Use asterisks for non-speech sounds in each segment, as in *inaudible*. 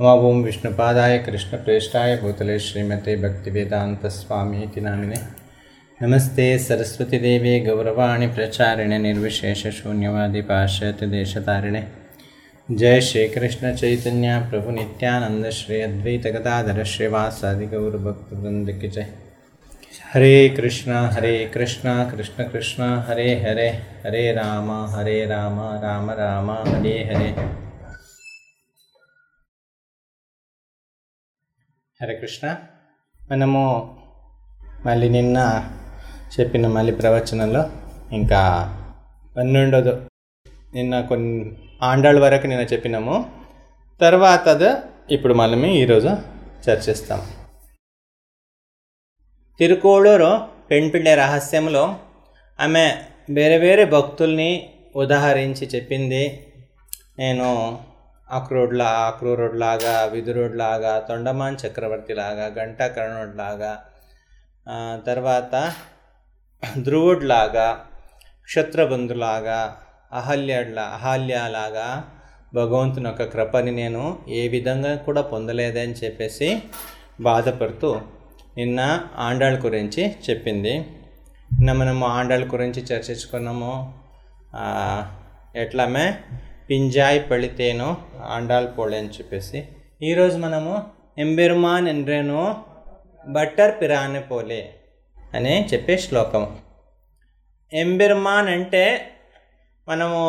ओम विष्णुपादाय कृष्णप्रेष्ठाय भूतले श्रीमते भक्तिवेदान्तस्वामी इति नामिने। नमस्ते, सरस्वतीदेवे, गौरवाणि प्रचारिणे, निर्विशेषशून्यवादि पाश्चात्यदेशतारिणे जय श्रीकृष्ण चैतन्य, प्रभु नित्यानंद श्री अद्वैत गदाधर, श्रीवासादि गौरभक्तवृंद की जय। हरे कृष्णा हरे कृष्णा, कृष्ण कृष्ण, हरे हरे हरे राम हरे राम राम राम, हरे हरे। హరే కృష్ణ. మనము మళ్ళీ నిన్న చెప్పిన మళ్ళీ ప్రవచనంలో ఇంకా పన్నెండోది నిన్న కొన్ని ఆండాళ్ళ వరకు నిన్న చెప్పినాము. తర్వాత అది ఇప్పుడు మనమే ఈరోజు చర్చిస్తాం. తిరుకోళూరు పెంపిళ్ళే రహస్యంలో ఆమె వేరే వేరే భక్తుల్ని ఉదాహరించి చెప్పింది. నేను అక్రూడ్లా అక్రూరుడ్లాగా విదురుడ్లాగా తొండమాన్ చక్రవర్తిలాగా ఘంటాకర్ణుడ్లాగా ఆ, తర్వాత ధ్రువుడ్లాగా క్షత్రబంధులాగా అహల్యడ్లా అహల్యలాగా భగవంతుని యొక్క కృపని నేను ఏ విధంగా కూడా పొందలేదని చెప్పేసి బాధపడుతూ నిన్న ఆండాళ్ళ గురించి చెప్పింది. నిన్న మనము ఆండాళ్ళ గురించి చర్చించుకున్నాము. ఎట్లామే? పింజాయి పళితేనో ఆండాల్ పోలే అని చెప్పేసి. ఈరోజు మనము ఎంబెరుమాన్ ఎండ్రేను బట్టర్ పిరానె పోలే అని చెప్పే శ్లోకం ఎంబెరుమాన్ అంటే మనము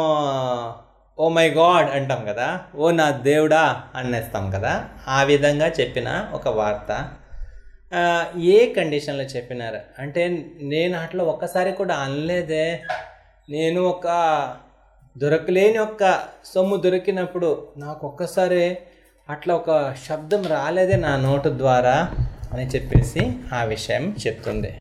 ఓ మై గాడ్ అంటాం కదా ఓ నా దేవుడా అనేస్తాం కదా. ఆ విధంగా చెప్పిన ఒక వార్త. ఏ కండిషన్లో చెప్పినారు? అంటే నేను అట్లా ఒక్కసారి కూడా అనలేదే. నేను ఒక దొరకలేని ఒక్క సొమ్ము దొరికినప్పుడు నాకు ఒక్కసారి అట్లా ఒక శబ్దం రాలేదే నా నోటు ద్వారా అని చెప్పేసి ఆ విషయం చెప్తుంది.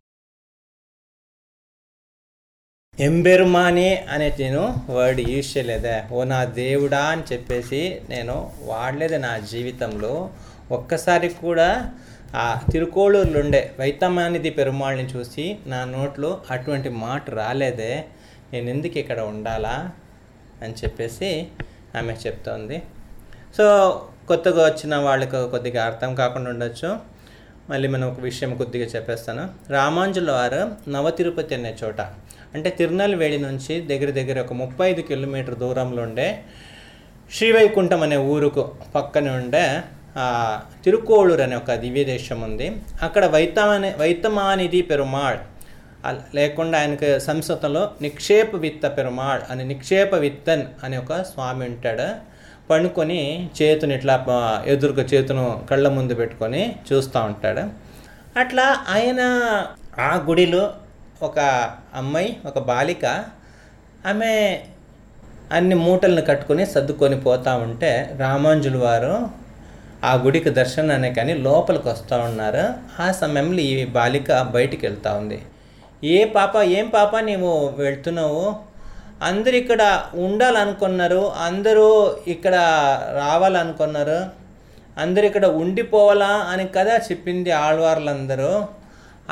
ఎంబెరుమాని అనే నేను వర్డ్ యూజ్ చేయలేదే. ఓ నా దేవుడా అని చెప్పేసి నేను వాడలేదు నా జీవితంలో. ఒక్కసారి కూడా ఆ తిరుకోళూరులో ఉండే వైతమానిది పెరుమాళ్ళని చూసి నా నోట్లో అటువంటి మాట రాలేదే. నేను ఎందుకు ఇక్కడ ఉండాలా? అని చెప్పేసి ఆమె చెప్తోంది. సో కొత్తగా వచ్చిన వాళ్ళకు కొద్దిగా అర్థం కాకుండా ఉండొచ్చు. మళ్ళీ మనం ఒక విషయం కొద్దిగా చెప్పేస్తాను. రామాంజుల వారు నవ తిరుపతి అనే చోట అంటే తిరునల్వేలి నుంచి దగ్గర దగ్గర ఒక ముప్పై ఐదు కిలోమీటర్ దూరంలో ఉండే శ్రీవైకుంఠం అనే ఊరుకు పక్కన ఉండే తిరుకోళూరు అనే ఒక దివ్య దేశం ఉంది. అక్కడ వైతమాని వైతమానిధి పెరుమాళ్ లేకుండా ఆయనకు సంస్కృతంలో నిక్షేప విత్త పెరుమాళ్ అని నిక్షేప విత్తన్ అనే ఒక స్వామి ఉంటాడు. పడుకొని చేతుని ఇట్లా ఎదురుకు ఎదురుగా చేతును కళ్ళ ముందు పెట్టుకొని చూస్తూ ఉంటాడు. అట్లా ఆయన ఆ గుడిలో ఒక అమ్మాయి ఒక బాలిక ఆమె అన్ని మూటలను కట్టుకొని సర్దుకొని పోతా ఉంటే రామాంజులు వారు ఆ గుడికి దర్శనానికి కానీ లోపలికి వస్తూ ఉన్నారు. ఆ సమయంలో ఈ బాలిక బయటికి వెళ్తూ ఉంది. ఏ పాప ఏం పాప నీవు వెళ్తున్నావు? అందరు ఇక్కడ ఉండాలనుకున్నారు అందరూ ఇక్కడ రావాలనుకున్నారు అందరు ఇక్కడ ఉండిపోవాలా అని కదా చెప్పింది ఆళ్వార్లందరూ.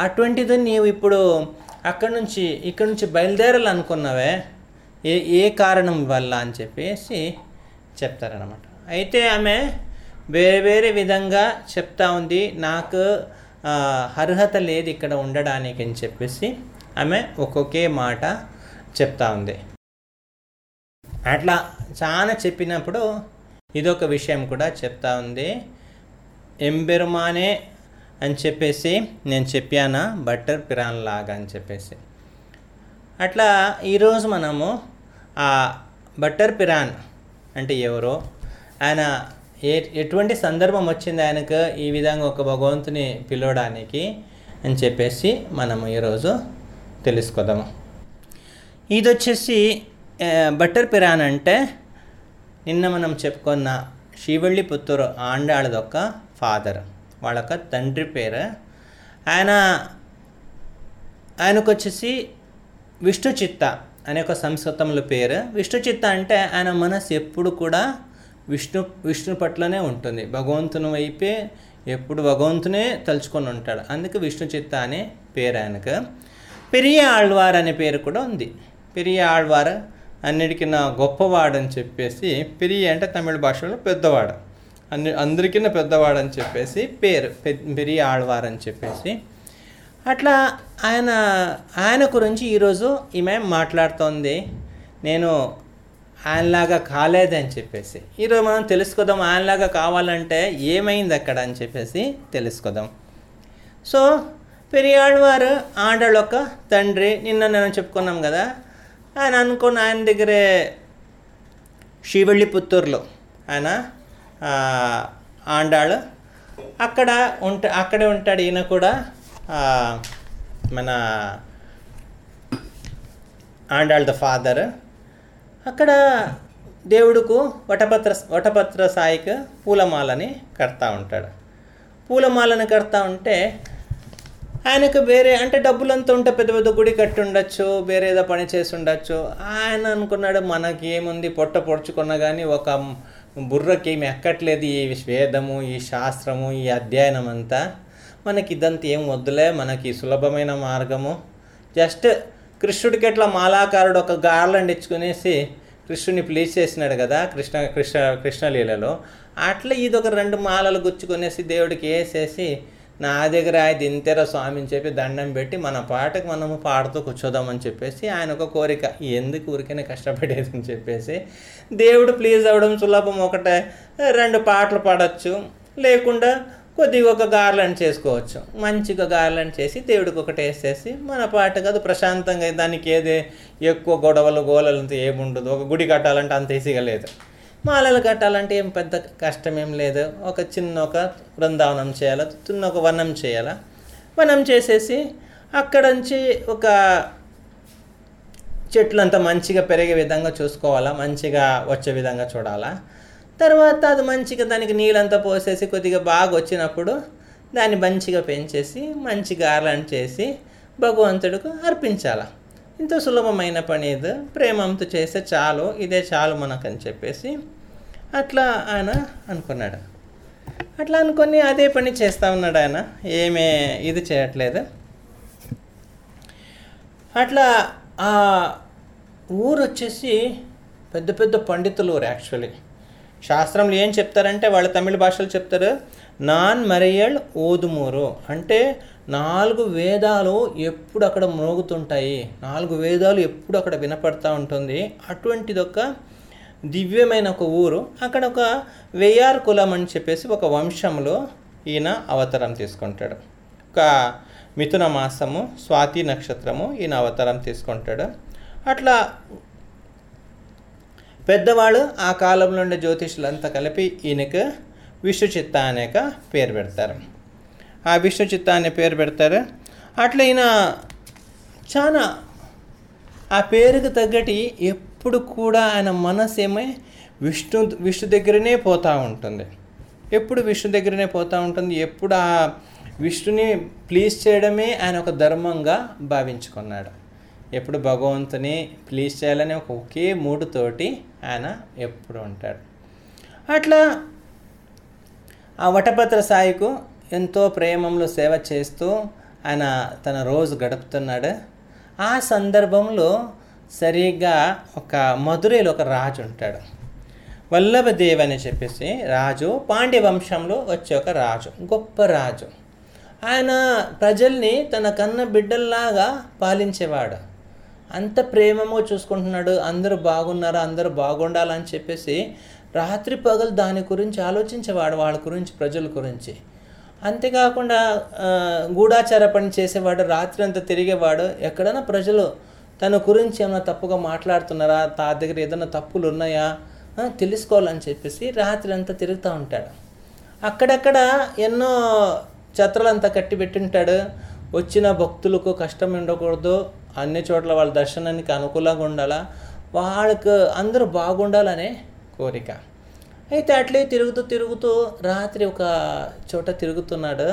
అటువంటిది నీవు ఇప్పుడు అక్కడి నుంచి ఇక్కడ నుంచి బయలుదేరాలనుకున్నావే? ఏ ఏ కారణం వల్ల అని చెప్పేసి చెప్తారనమాట అయితే ఆమె వేరే వేరే విధంగా చెప్తా ఉంది. నాకు అర్హత లేదు ఇక్కడ ఉండడానికి అని చెప్పేసి ఆమె ఒక్కొక్కే మాట చెప్తా ఉంది. అట్లా చాలా చెప్పినప్పుడు ఇదొక విషయం కూడా చెప్తా ఉంది. ఎంబెరుమానే అని చెప్పేసి నేను చెప్పానా? బట్టర్ పిరాన్ లాగా అని చెప్పేసి. అట్లా ఈరోజు మనము ఆ బట్టర్ పిరాన్ అంటే ఎవరో ఆయన ఏ ఎటువంటి సందర్భం వచ్చింది ఆయనకు ఈ విధంగా ఒక భగవంతుని పిలవడానికి అని చెప్పేసి మనము ఈరోజు తెలుసుకుందాము. ఇది వచ్చేసి బట్టర్ పిరాన్ అంటే నిన్న మనం చెప్పుకున్న శివళ్ళి పుత్తూరు ఆండాళ్ళదొక్క ఫాదర్. వాళ్ళొక్క తండ్రి పేరు. ఆయన ఆయనకు వచ్చేసి విష్ణుచిత్త అనే ఒక సంస్కృతంలో పేరు. విష్ణుచిత్త అంటే ఆయన మనసు ఎప్పుడు కూడా విష్ణు విష్ణు పట్లనే ఉంటుంది. భగవంతుని వైపే ఎప్పుడు భగవంతునే తలుచుకొని ఉంటాడు. అందుకే విష్ణు చిత్త అనే పేరు ఆయనకు. పెరియ ఆళ్వార్ అనే పేరు కూడా ఉంది. పెరియ ఆళ్వార్ అన్నిటికీ నా గొప్పవాడని చెప్పేసి పెరియ అంటే తమిళ భాషలో పెద్దవాడు. అన్ని అందరికీ పెద్దవాడని చెప్పేసి పేరు. పె- పెరియ ఆళ్వార్ అని చెప్పేసి. అట్లా ఆయన ఆయన గురించి ఈరోజు ఈమె మాట్లాడుతోంది. నేను ఆయనలాగా కాలేదని చెప్పేసి. ఈరోజు మనం తెలుసుకుందాం ఆయనలాగా కావాలంటే ఏమైంది అక్కడ అని చెప్పేసి తెలుసుకుందాం. సో పెరియాళ్ళవారు ఒక తండ్రి నిన్న నేను చెప్పుకున్నాం కదా ఆయన అనుకున్న ఆయన దగ్గరే శ్రీవల్లి పుత్తూరులో ఆయన ఆండాడు ఆండాళ్ళు. అక్కడ ఉంట అక్కడే ఉంటాడు ఈయన కూడా మన ఆండాళ్ ద ఫాదర్. అక్కడ దేవుడుకు వటపత్ర వటపత్ర సాయికి పూలమాలని కడతా ఉంటాడు. పూలమాలను కడతా ఉంటే ఆయనకు వేరే అంటే డబ్బులంతా ఉంటే పెద్ద పెద్ద గుడి కట్టి ఉండొచ్చు వేరే ఏదో పని చేసి ఉండొచ్చు ఆయన అనుకున్నాడు మనకి ఏముంది పొట్ట పొడుచుకున్నా కానీ ఒక బుర్రకి ఏమి ఎక్కట్లేదు ఈ వేదము ఈ శాస్త్రము ఈ అధ్యయనం అంతా. మనకి ఇదంతా ఏం వద్దులే మనకి సులభమైన మార్గము. జస్ట్ కృష్ణుడికి ఎట్లా మాలాకారుడు ఒక గార్లండ్ ఇచ్చుకునేసి కృష్ణుని ప్లీజ్ చేసినాడు కదా కృష్ణ కృష్ణ కృష్ణలీలలో అట్లా ఇది ఒక రెండు మాలలు గుచ్చుకునేసి దేవుడికి వేసేసి నా దగ్గర ఆయన ఇంతేరా స్వామి అని చెప్పి దండం పెట్టి మన పాటకు మనము పాడుతూ కూర్చోదామని చెప్పేసి ఆయన ఒక కోరిక. ఎందుకు ఊరికైనా కష్టపడేది అని చెప్పేసి దేవుడు ప్లీజ్ అవ్వడం సులభం. ఒకటే రెండు పాటలు పాడచ్చు. లేకుండా కొద్దిగా ఒక గార్లెండ్ చేసుకోవచ్చు. మంచిగా గార్లెండ్ చేసి దేవుడికి ఒకటి వేసేసి మన పాట కాదు ప్రశాంతంగా దానికి ఏది ఎక్కువ గొడవలు గోలలు ఏముండదు. ఒక గుడి కట్టాలంటే అంత ఈజీగా లేదు. మాలలు కట్టాలంటే ఏం పెద్ద కష్టం ఏం లేదు. ఒక చిన్న ఒక బృందావనం చేయాలా చిన్న ఒక వనం చేయాలా. వనం చేసేసి అక్కడ నుంచి ఒక చెట్లు అంతా మంచిగా పెరిగే విధంగా చూసుకోవాలా మంచిగా వచ్చే విధంగా చూడాలా. తర్వాత అది మంచిగా దానికి నీళ్ళంతా పోసేసి కొద్దిగా బాగా వచ్చినప్పుడు దాన్ని మంచిగా పెంచేసి మంచి గార్లను చేసి భగవంతుడికి అర్పించాల. ఇంత సులభమైన పని ఇది. ప్రేమంతో చేస్తే చాలు ఇదే చాలు మనకని చెప్పేసి అట్లా ఆయన అనుకున్నాడు. అట్లా అనుకొని అదే పని చేస్తూ ఉన్నాడు ఆయన. ఏమీ ఇది చేయట్లేదు. అట్లా ఆ ఊరు వచ్చేసి పెద్ద పెద్ద పండితులు ఊరు యాక్చువల్లీ. శాస్త్రంలో ఏం చెప్తారంటే వాళ్ళు తమిళ భాషలో చెప్తారు నాన్ మరియల్ ఓదుమూరు. అంటే నాలుగు వేదాలు ఎప్పుడు అక్కడ మోగుతుంటాయి నాలుగు వేదాలు ఎప్పుడు అక్కడ వినపడతా ఉంటుంది. అటువంటిది ఒక దివ్యమైన ఒక ఊరు. అక్కడ ఒక వేయార్ కులం అని చెప్పేసి ఒక వంశంలో ఈయన అవతారం తీసుకుంటాడు. ఒక మిథున మాసము స్వాతి నక్షత్రము ఈయన అవతారం తీసుకుంటాడు. అట్లా పెద్దవాళ్ళు ఆ కాలంలో ఉండే జ్యోతిషులంతా కలిపి ఈయనకు విష్ణు చిత్త అనేక పేరు పెడతారు. ఆ విష్ణు చిత్త అనే పేరు పెడతారు. అట్లా ఈయన చాలా ఆ పేరుకు తగ్గటి ఎప్పుడు కూడా ఆయన మనసు ఏమై విష్ణు విష్ణు దగ్గరనే పోతూ ఉంటుంది. ఎప్పుడు విష్ణు దగ్గరనే పోతూ ఉంటుంది. ఎప్పుడు ఆ విష్ణుని ప్లీజ్ చేయడమే ఆయన ఒక ధర్మంగా భావించుకున్నాడు. ఎప్పుడు భగవంతుని ప్లీజ్ చేయాలని ఒక ఒకే మూడుతోటి ఆయన ఎప్పుడు ఉంటాడు. అట్లా ఆ వటభద్ర సాయికు ఎంతో ప్రేమంలో సేవ చేస్తూ ఆయన తన రోజు గడుపుతున్నాడు. ఆ సందర్భంలో సరిగ్గా ఒక మధురైలో ఒక రాజు ఉంటాడు. వల్లభదేవ్ అని చెప్పేసి రాజు పాండ్య వంశంలో వచ్చే ఒక రాజు గొప్ప రాజు. ఆయన ప్రజల్ని తన కన్న బిడ్డల్లాగా పాలించేవాడు. అంత ప్రేమమో చూసుకుంటున్నాడు అందరూ బాగున్నారా అందరూ బాగుండాలని చెప్పేసి రాత్రి పగలు దాని గురించి ఆలోచించేవాడు వాళ్ళ గురించి ప్రజల గురించి. అంతేకాకుండా గూఢాచార పని చేసేవాడు రాత్రి అంతా తిరిగేవాడు ఎక్కడైనా ప్రజలు తన గురించి ఏమైనా తప్పుగా మాట్లాడుతున్నారా తా దగ్గర ఏదైనా తప్పులు ఉన్నాయా తెలుసుకోవాలని చెప్పేసి రాత్రి అంతా తిరుగుతూ ఉంటాడు. అక్కడక్కడ ఎన్నో ఛత్రాలంతా కట్టి పెట్టింటాడు వచ్చిన భక్తులకు కష్టం ఉండకూడదు అన్ని చోట్ల వాళ్ళ దర్శనానికి అనుకూలంగా ఉండాలా? వాళ్ళకు అందరూ బాగుండాలనే కోరిక. అయితే అట్లే తిరుగుతూ తిరుగుతూ రాత్రి ఒక చోట తిరుగుతున్నాడు.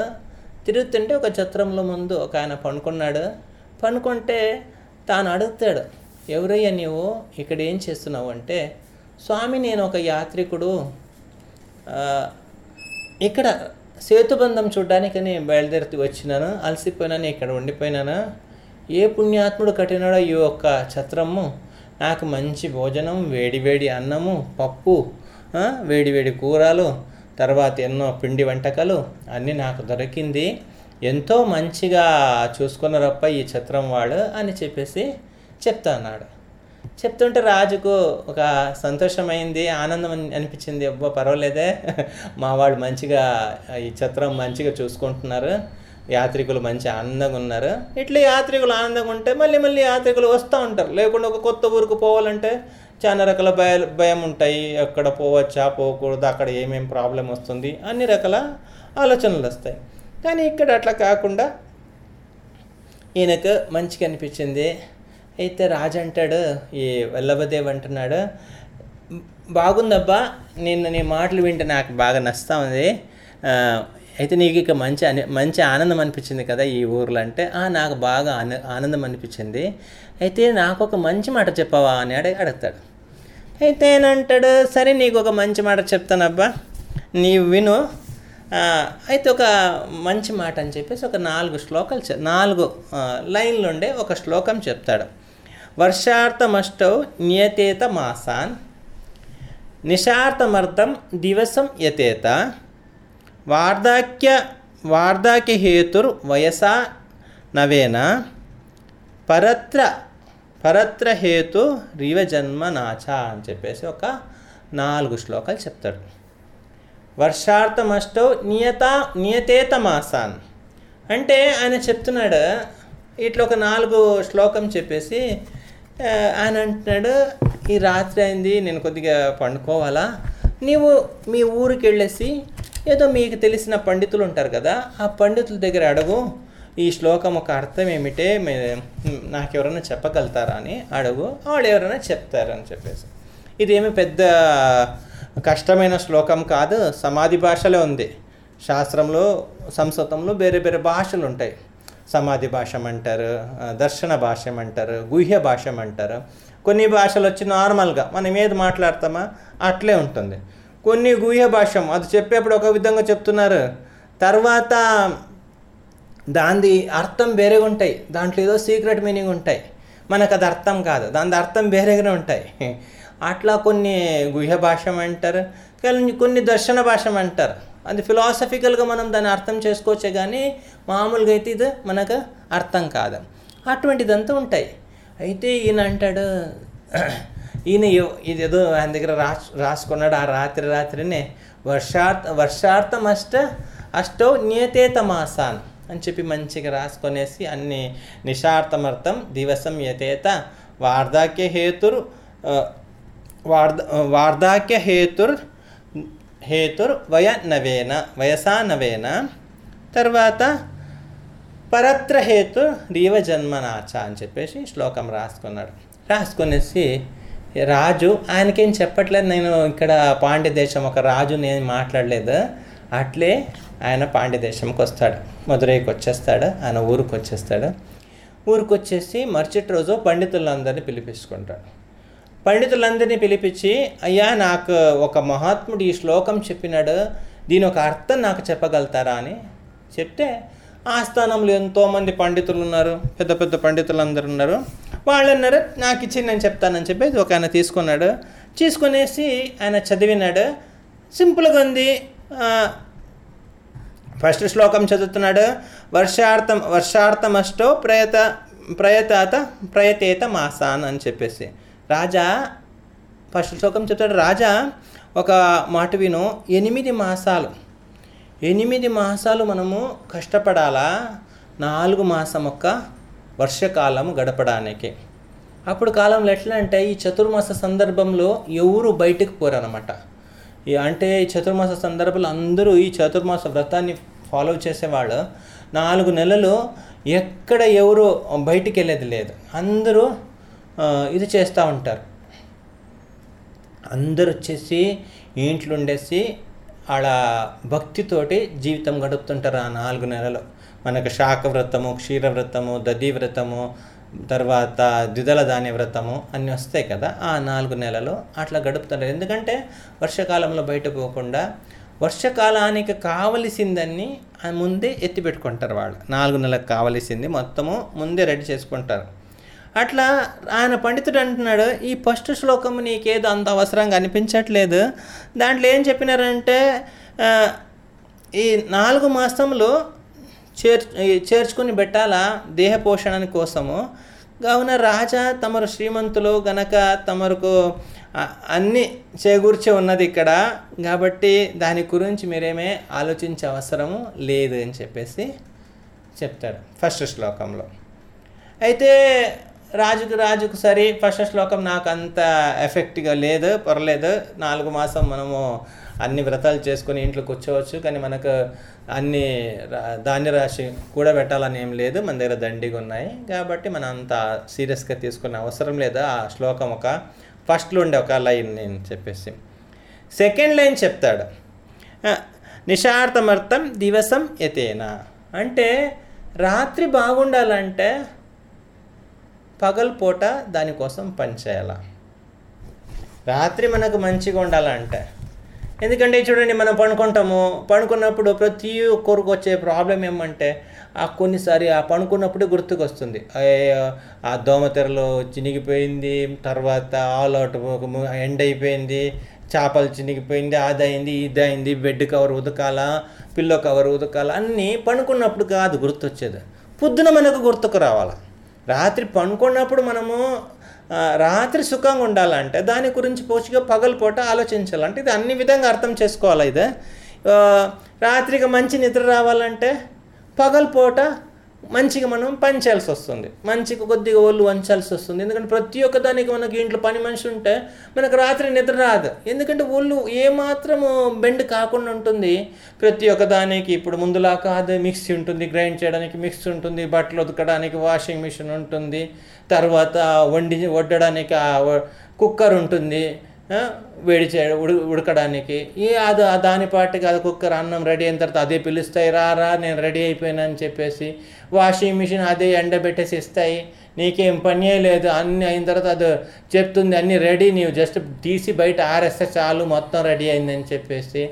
తిరుగుతుంటే ఒక ఛత్రంలో ముందు ఒక ఆయన పండుకున్నాడు. పండుకుంటే తాను అడుగుతాడు ఎవరయ్యా నీవు? ఇక్కడ ఏం చేస్తున్నావు? అంటే స్వామి నేను ఒక యాత్రికుడు. ఇక్కడ సేతుబంధం చూడ్డానికని బయలుదేరి వచ్చినాను. అలసిపోయినాను ఇక్కడ ఉండిపోయినాను. ఏ పుణ్యాత్ముడు కట్టినాడో ఈ యొక్క ఛత్రము? నాకు మంచి భోజనం వేడి వేడి అన్నము పప్పు వేడివేడి కూరలు తర్వాత ఎన్నో పిండి వంటకాలు అన్నీ నాకు దొరికింది. ఎంతో మంచిగా చూసుకున్నారప్ప ఈ ఛత్రం వాడు అని చెప్పేసి చెప్తా అన్నాడు. చెప్తుంటే రాజుకు ఒక సంతోషమైంది ఆనందం అని- అనిపించింది. అబ్బా పర్వాలేదే మా వాళ్ళు మంచిగా ఈ ఛత్రం మంచిగా చూసుకుంటున్నారు. యాత్రికులు మంచి ఆనందంగా ఉన్నారు ఇట్లా యాత్రికులు ఆనందంగా ఉంటే మళ్ళీ మళ్ళీ యాత్రికులు వస్తూ ఉంటారు. లేకుండా ఒక కొత్త ఊరికి పోవాలంటే చాలా రకాల భయ భయం ఉంటాయి ఎక్కడ పోవచ్చా పోకూడదు అక్కడ ఏమేం ప్రాబ్లం వస్తుంది అన్ని రకాల ఆలోచనలు వస్తాయి. కానీ ఇక్కడ అట్లా కాకుండా ఈయనకు మంచిగా అనిపించింది. అయితే రాజు అంటాడు ఈ వల్లభదేవ్ అంటున్నాడు బాగుందబ్బా నిన్న నీ మాటలు వింటే నాకు బాగా నస్తా ఉంది అయితే నీకు ఇక మంచి అని మంచి ఆనందం అనిపించింది కదా ఈ ఊర్లో అంటే "ఆ, నాకు బాగా ఆన ఆనందం అనిపించింది. అయితే నాకు ఒక మంచి మాట చెప్పవా అని అడి అడుగుతాడు. అయితే ఏనంటాడు అంటాడు సరే నీకు ఒక మంచి మాట చెప్తానబ్బా. నీవు విను. అయితే ఒక మంచి మాట అని చెప్పేసి ఒక నాలుగు శ్లోకాలు నాలుగు ఆ, లైన్లు ఉండే ఒక శ్లోకం చెప్తాడు. వర్షార్థమష్టౌ నియతేత మాసాన్ నిషార్థమర్థం దివసం యతేత వార్ధాక్య వార్ధాక్య హేతుర్ వయసా నవేన? పరత్ర పరత్ర హేతు రివ జన్మ నాచ అని చెప్పేసి ఒక నాలుగు శ్లోకాలు చెప్తాడు. వర్షార్థమష్టో నియత నియతేత మాసాన్ అంటే ఆయన చెప్తున్నాడు ఇట్లా ఒక నాలుగు శ్లోకం చెప్పేసి ఆయన అంటున్నాడు ఈ రాత్రి అయింది నేను కొద్దిగా పండుకోవాలా? నీవు మీ ఊరికి వెళ్ళేసి ఏదో మీకు తెలిసిన పండితులు ఉంటారు కదా ఆ పండితుల దగ్గర అడుగు ఈ శ్లోకం ఒక అర్థం ఏమిటే మే నాకు ఎవరైనా చెప్పగలుగుతారా అని అడుగు వాళ్ళు ఎవరైనా చెప్తారని చెప్పేసి. ఇదేమి పెద్ద కష్టమైన శ్లోకం కాదు సమాధి భాషలో ఉంది. శాస్త్రంలో సంస్కృతంలో వేరే వేరే భాషలు ఉంటాయి. సమాధి భాషం అంటారు దర్శన భాషం అంటారు గుహ్య భాషం అంటారు. కొన్ని భాషలు వచ్చి నార్మల్గా మనం ఏది మాట్లాడతామా అట్లే ఉంటుంది. కొన్ని గుహ్య భాష్యం అది చెప్పేప్పుడు ఒక విధంగా చెప్తున్నారు. తర్వాత దాని అర్థం వేరేగా ఉంటాయి. దాంట్లో ఏదో సీక్రెట్ మీనింగ్ ఉంటాయి. మనకు అది అర్థం కాదు. దాని అర్థం వేరేగానే ఉంటాయి. అట్లా కొన్ని గుహ్య భాషం అంటారు. కానీ కొన్ని దర్శన భాషం అంటారు. అది ఫిలాసఫికల్గా మనం దాన్ని అర్థం చేసుకోవచ్చే కానీ మామూలుగా అయితే ఇది మనకు అర్థం కాదు. అటువంటిదంతా ఉంటాయి. అయితే ఈయన అంటాడు ఈయన ఇదేదో ఆయన దగ్గర రాస్ రాసుకున్నాడు. ఆ రాత్రి రాత్రినే వర్షార్థ వర్షార్థం అష్ట అష్టో నియతేత మాసాన్ అని చెప్పి మంచిగా రాసుకొనేసి అన్ని నిషార్థమర్థం దివసం యథేత వార్ధాక్య హేతుర్ వార్ధ వార్ధాక్య హేతుర్ హేతుర్ వయ నవేన వయసా నవేన. తర్వాత పరత్ర హేతు రీవ జన్మనాచ అని చెప్పేసి శ్లోకం రాసుకున్నాడు. రాసుకొనేసి రాజు ఆయనకేం చెప్పట్లేదు నేను ఇక్కడ పాండ్య దేశం ఒక రాజు నేను మాట్లాడలేదు. అట్లే ఆయన పాండ్య దేశంకి వస్తాడు. మధురైకి వచ్చేస్తాడు ఆయన ఊరికి వచ్చేస్తాడు. ఊరికి వచ్చేసి మరుసటి రోజు పండితులందరినీ పిలిపించుకుంటాడు. పండితులందరినీ పిలిపించి అయ్యా నాకు ఒక మహాత్ముడు ఈ శ్లోకం చెప్పినాడు దీని ఒక అర్థం నాకు చెప్పగలుగుతారా? అని చెప్తే ఆస్థానంలో ఎంతోమంది పండితులు ఉన్నారు పెద్ద పెద్ద పండితులు అందరు ఉన్నారు. వాళ్ళు అన్నారు నాకు ఇచ్చి నేను చెప్తానని చెప్పేసి ఒక ఆయన తీసుకున్నాడు. తీసుకునేసి ఆయన చదివినాడు. సింపుల్గా ఉంది. ఫస్ట్ శ్లోకం చదువుతున్నాడు. వర్షార్థం వర్షార్థమష్టో ప్రయత ప్రయతాత ప్రయతేత మాసాన్ అని చెప్పేసి. రాజా ఫస్ట్ శ్లోకం చెప్తాడు. రాజా ఒక మాట విను. ఎనిమిది మాసాలు ఎనిమిది మాసాలు మనము కష్టపడాలా? నాలుగు మాసం ఒక్క వర్షకాలం గడపడానికి. అప్పుడు కాలంలో ఎట్లా అంటే ఈ చతుర్మాస సందర్భంలో ఎవరు బయటకు పోరనమాట. ఈ అంటే ఈ చతుర్మాస సందర్భంలో అందరూ ఈ చతుర్మాస వ్రతాన్ని ఫాలో చేసేవాళ్ళు. నాలుగు నెలలు ఎక్కడ ఎవరు బయటికి వెళ్ళేది లేదు. అందరూ ఇది చేస్తూ ఉంటారు. అందరూ వచ్చేసి ఇంట్లో ఉండేసి ఆడ భక్తితోటి జీవితం గడుపుతుంటారు ఆ నాలుగు నెలలు. మనకు శాఖ వ్రతము క్షీర వ్రతము దధి వ్రతము తర్వాత ద్విదల ధాన్య వ్రతము అన్నీ వస్తాయి కదా. ఆ నాలుగు నెలలు అట్లా గడుపుతారు. ఎందుకంటే వర్షాకాలంలో బయట పోకుండా వర్షకాలానికి కావలసిందని ముందే ఎత్తి పెట్టుకుంటారు వాళ్ళు. నాలుగు నెలలకు కావలసింది మొత్తము ముందే రెడీ చేసుకుంటారు. అట్లా ఆయన పండితుడు అంటున్నాడు ఈ ఫస్ట్ శ్లోకం నీకేదో అంత అవసరంగా అనిపించట్లేదు. దాంట్లో ఏం చెప్పినారంటే ఈ నాలుగు మాసములు చేర్ చేర్చుకుని పెట్టాలా దేహ పోషణ కోసము. కావున రాజా తమరు శ్రీమంతులు గనక తమరుకు అన్నీ అన్ని చేకూర్చి ఉన్నది ఇక్కడ. కాబట్టి దాని గురించి మీరేమే ఆలోచించే అవసరము లేదు అని చెప్పేసి చెప్తాడు ఫస్ట్ శ్లోకంలో. అయితే రాజుకు రాజుకు సరే ఫస్ట్ శ్లోకం నాకు అంత ఎఫెక్ట్గా లేదు పర్లేదు. నాలుగు మాసం మనము అన్ని వ్రతాలు చేసుకొని ఇంట్లో కూర్చోవచ్చు కానీ మనకు అన్ని రా- ధాన్య రాశి కూడా పెట్టాలని ఏం లేదు. మన దగ్గర దండిగా ఉన్నాయి. కాబట్టి మనం అంత సీరియస్గా తీసుకునే అవసరం లేదు ఆ శ్లోకం ఒక ఫస్ట్లో ఉండే ఒక లైన్ నేను చెప్పేసి. సెకండ్ లైన్ చెప్తాడు. నిషార్థమర్థం దివసం ఎతేనా అంటే రాత్రి బాగుండాలంటే పగల్పూట దానికోసం పనిచేయాల రాత్రి మనకు మంచిగా ఉండాలంటే ఎందుకంటే చూడండి మనం పడుకుంటాము. పడుకున్నప్పుడు ప్రతి ఒక్కరికి వచ్చే ప్రాబ్లం ఏమంటే ఆ కొన్నిసారి ఆ పనుకున్నప్పుడే గుర్తుకొస్తుంది. అయ్యో, ఆ దోమతెరలో చినిగిపోయింది తర్వాత ఆల్ అవుట్ ఎండ్ అయిపోయింది చేపలు చినిగిపోయింది అదైంది ఇదైంది ఇది అయింది బెడ్ కవర్ ఉదకాల పిల్లో కవర్ ఉదకాల అన్నీ పడుకున్నప్పుడు కాదు గుర్తొచ్చేది. పొద్దున మనకు గుర్తుకు రావాలి. రాత్రి పనుకున్నప్పుడు మనము రాత్రి సుఖంగా ఉండాలంటే దాని గురించి పోచిగా పగలపూట ఆలోచించాలంటే ఇది అన్ని విధంగా అర్థం చేసుకోవాలి ఇది. రాత్రికి మంచి నిద్ర రావాలంటే పగలపూట మంచిగా మనం పంచాల్సి వస్తుంది. మంచిగా కొద్దిగా ఒళ్ళు వంచాల్సి వస్తుంది. ఎందుకంటే ప్రతి ఒక్క దానికి మనకి ఇంట్లో పని మనిషి ఉంటే మనకు రాత్రి నిద్ర రాదు. ఎందుకంటే ఒళ్ళు ఏమాత్రము బెండ్ కాకుండా ఉంటుంది. ప్రతి ఒక్క దానికి ఇప్పుడు ముందులా కాదు మిక్సీ ఉంటుంది గ్రైండ్ చేయడానికి మిక్సీ ఉంటుంది బట్టలు ఉతకడానికి వాషింగ్ మిషన్ ఉంటుంది తర్వాత వండి వడ్డడానికి కుక్కర్ ఉంటుంది వేడి చేయడం ఉడు ఉడకడానికి. ఈ అది దానిపాటికి దాని పాటికి అది కుక్కర్ అన్నం రెడీ అయిన తర్వాత అదే పిలుస్తాయి రా రా నేను రెడీ అయిపోయానని అని చెప్పేసి వాషింగ్ మిషన్ అదే ఎండబెట్టేసి ఇస్తాయి. నీకేం పని లేదు అన్నీ అయిన తర్వాత అది చెప్తుంది అన్నీ రెడీ నీవు జస్ట్ తీసి బయట ఆరేస్తే చాలు మొత్తం రెడీ అయిందని చెప్పేసి.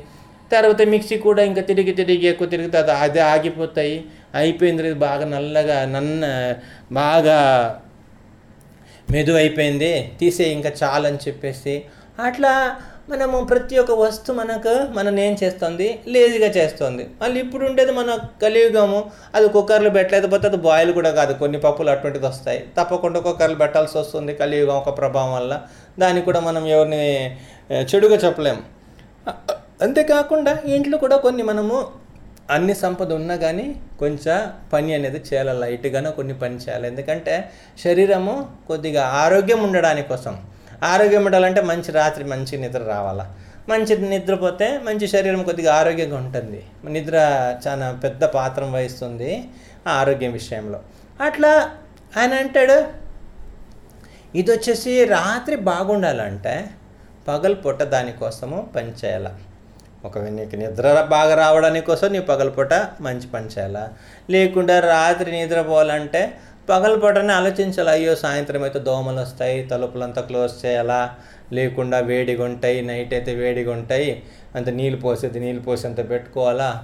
తర్వాత మిక్సీ కూడా ఇంకా తిరిగి తిరిగి ఎక్కువ తిరిగితే అది అదే ఆగిపోతాయి. అయిపోయింది బాగా నల్లగా నన్న బాగా మెదువైపోయింది. తీసే ఇంకా చాలని చెప్పేసి అట్లా మనము ప్రతి ఒక్క వస్తువు మనకు మనం ఏం చేస్తుంది? లేజీగా చేస్తుంది. మళ్ళీ ఇప్పుడు ఉండేది మన కలియుగము అది కుక్కర్లు పెట్టలేకపోతే అది బాయిల్ కూడా కాదు. కొన్ని పప్పులు అటువంటిది వస్తాయి. తప్పకుండా కుక్కర్లు పెట్టాల్సి వస్తుంది కలియుగం ఒక ప్రభావం వల్ల. దానికి కూడా మనం ఎవరిని చెడుగా చెప్పలేము అంతేకాకుండా ఇంట్లో కూడా కొన్ని మనము అన్ని సంపద ఉన్నా కానీ కొంచెం పని అనేది చేయాలి. లైట్గానే కొన్ని పని చేయాలి. ఎందుకంటే శరీరము కొద్దిగా ఆరోగ్యం ఉండడానికి కోసం ఆరోగ్యం ఉండాలంటే మంచి రాత్రి మంచి నిద్ర రావాలా? మంచి నిద్రపోతే మంచి శరీరం కొద్దిగా ఆరోగ్యంగా ఉంటుంది. నిద్ర చాలా పెద్ద పాత్ర వహిస్తుంది ఆ ఆరోగ్యం విషయంలో. అట్లా ఆయన అంటాడు ఇది వచ్చేసి రాత్రి బాగుండాలంటే పగలు దానికోసము పని చేయాల? ఒకవేళ నీకు నిద్ర బాగా రావడానికి కోసం నీ పగలపూట మంచి పని చేయాలా? లేకుండా రాత్రి నిద్రపోవాలంటే పగలపడనే ఆలోచించాలి. అయ్యో సాయంత్రం అయితే దోమలు వస్తాయి తలుపులంతా క్లోజ్ చేయాలా? లేకుండా వేడిగా ఉంటాయి నైట్ అయితే వేడిగా ఉంటాయి అంత నీళ్ళు పోసేది నీళ్ళు పోసేంత పెట్టుకోవాలా?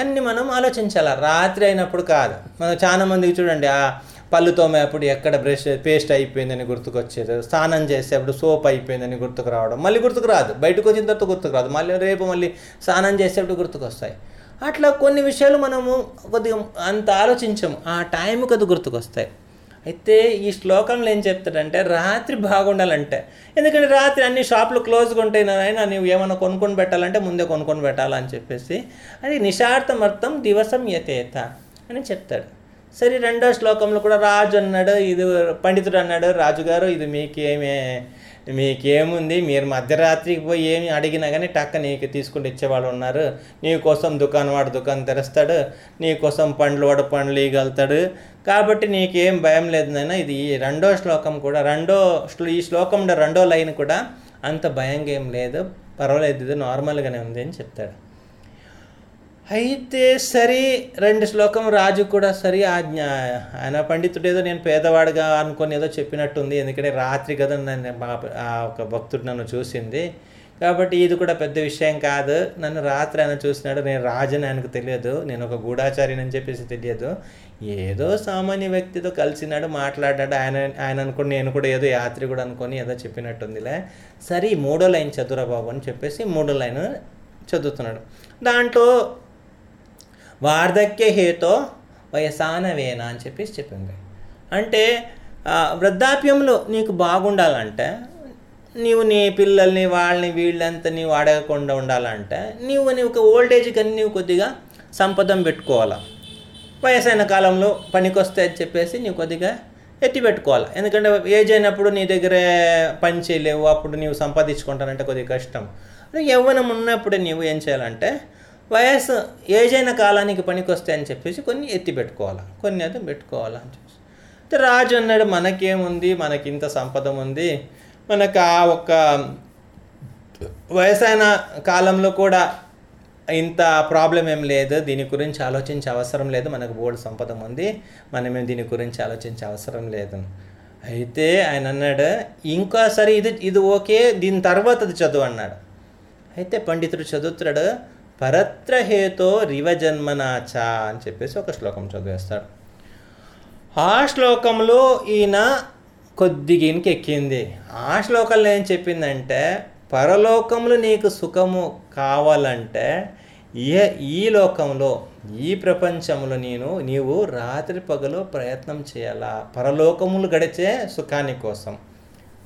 అన్నీ మనం ఆలోచించాలి? రాత్రి అయినప్పుడు కాదు. మనం చాలామందికి చూడండి ఆ పళ్ళు తోమేప్పుడు ఎక్కడ బ్రష్ పేస్ట్ అయిపోయిందని గుర్తుకొచ్చేది. స్నానం చేసేప్పుడు సోప్ అయిపోయిందని గుర్తుకు రావడం. మళ్ళీ గుర్తుకు రాదు. బయటకు వచ్చిన తర్వాత గుర్తుకు రాదు. మళ్ళీ రేపు మళ్ళీ స్నానం చేసేప్పుడు గుర్తుకొస్తాయి. అట్లా కొన్ని విషయాలు మనము కొద్దిగా అంత ఆలోచించము. ఆ టైంకి అది గుర్తుకొస్తాయి. అయితే ఈ శ్లోకంలో ఏం చెప్తాడంటే రాత్రి బాగుండాలంటే. ఎందుకంటే రాత్రి అన్ని షాపులు క్లోజ్గా ఉంటాయి అయినా నువ్వు ఏమైనా కొనుక్కొని పెట్టాలంటే ముందే కొనుక్కొని పెట్టాలని చెప్పేసి. అది నిషార్థం అర్థం దివసం యతేత అని చెప్తాడు. సరే రెండో శ్లోకంలో కూడా రాజు అన్నాడు ఇది పండితుడు అన్నాడు రాజుగారు ఇది మీకేమే మీకేముంది? మీరు మధ్యరాత్రికి పోయి ఏమి అడిగినా కానీ టక్క నీకు తీసుకుంటూ ఇచ్చేవాళ్ళు ఉన్నారు. నీకోసం దుకాణం వాడు దుకాణం తెరుస్తాడు. నీకోసం పండ్లు వాడు పండ్లు ఇవ్వగలుగుతాడు కాబట్టి నీకేం భయం లేదు నాయన. ఇది ఈ రెండో శ్లోకం కూడా రెండో ఈ శ్లోకంలో రెండో లైన్ కూడా అంత భయంగా ఏం లేదు. పర్వాలేదు ఇది నార్మల్గానే ఉంది అని చెప్తాడు. అయితే సరే రెండు శ్లోకం రాజు కూడా సరి ఆజ్ఞ. ఆయన పండితుడు ఏదో నేను పేదవాడుగా అనుకొని ఏదో చెప్పినట్టుంది. ఎందుకంటే రాత్రి కదా నన్ను మా- ఆ ఒక భక్తుడు నన్ను చూసింది. కాబట్టి ఇది కూడా పెద్ద విషయం కాదు. నన్ను రాత్రి ఆయన చూసినాడు. నేను రాజని ఆయనకు తెలియదు. నేను ఒక గూఢాచారిని అని చెప్పేసి తెలియదు. ఏదో సామాన్య వ్యక్తితో కలిసినాడు మాట్లాడాడు. ఆయన ఆయన అనుకుని నేను కూడా ఏదో యాత్రి కూడా అనుకొని ఏదో చెప్పినట్టుందిలే. సరే ఈ మూడో లైన్ చదువురా బాబు అని చెప్పేసి మూడో లైన్ చదువుతున్నాడు. దాంట్లో వార్ధక్య హేతో వయసానవేనా అని చెప్పేసి చెప్పింది. అంటే వృద్ధాప్యంలో నీకు బాగుండాలంటే నీవు నీ పిల్లల్ని వాళ్ళని వీళ్ళంతా నీవు అడగకుండా ఉండాలంటే నీవు నీ ఒక ఓల్డ్ ఏజ్ కానీ నీవు కొద్దిగా సంపదం పెట్టుకోవాలా? వయసైన కాలంలో పనికొస్తే అని చెప్పేసి నీవు కొద్దిగా ఎత్తి పెట్టుకోవాలి? ఎందుకంటే ఏజ్ అయినప్పుడు నీ దగ్గరే పని చేయలేవు అప్పుడు నీవు సంపాదించుకుంటానంటే కొద్దిగా కష్టం. యవ్వనం ఉన్నప్పుడు నీవు ఏం చేయాలంటే వయసు ఏజ్ అయిన కాలానికి పనికొస్తాయని చెప్పేసి కొన్ని ఎత్తి పెట్టుకోవాలా కొన్ని అయితే పెట్టుకోవాలి అని చెప్పేసి. అయితే రాజు అన్నాడు మనకేముంది? మనకి ఇంత సంపద ఉంది మనకు ఆ ఒక్క వయసైన కాలంలో కూడా ఇంత ప్రాబ్లం ఏం లేదు. దీని గురించి ఆలోచించే అవసరం లేదు. మనకు బోర్డు సంపద ఉంది మనమేం దీని గురించి ఆలోచించే అవసరం లేదు. అయితే ఆయన అన్నాడు ఇంకా సరే ఇది ఇది ఓకే. దీని తర్వాత అది చదువు అన్నాడు. అయితే పండితుడు చదువుతున్నాడు పరత్రహేతో రివ జన్మనాచ అని చెప్పేసి ఒక శ్లోకం చదివేస్తాడు. ఆ శ్లోకంలో ఈయన కొద్దిగా ఎక్కింది. ఆ శ్లోకంలో ఏం చెప్పిందంటే పరలోకంలో నీకు సుఖము కావాలంటే ఏ ఈ లోకంలో ఈ ప్రపంచంలో నేను నీవు రాత్రి పగలు ప్రయత్నం చేయాలా? పరలోకములు గడిచే సుఖాని కోసం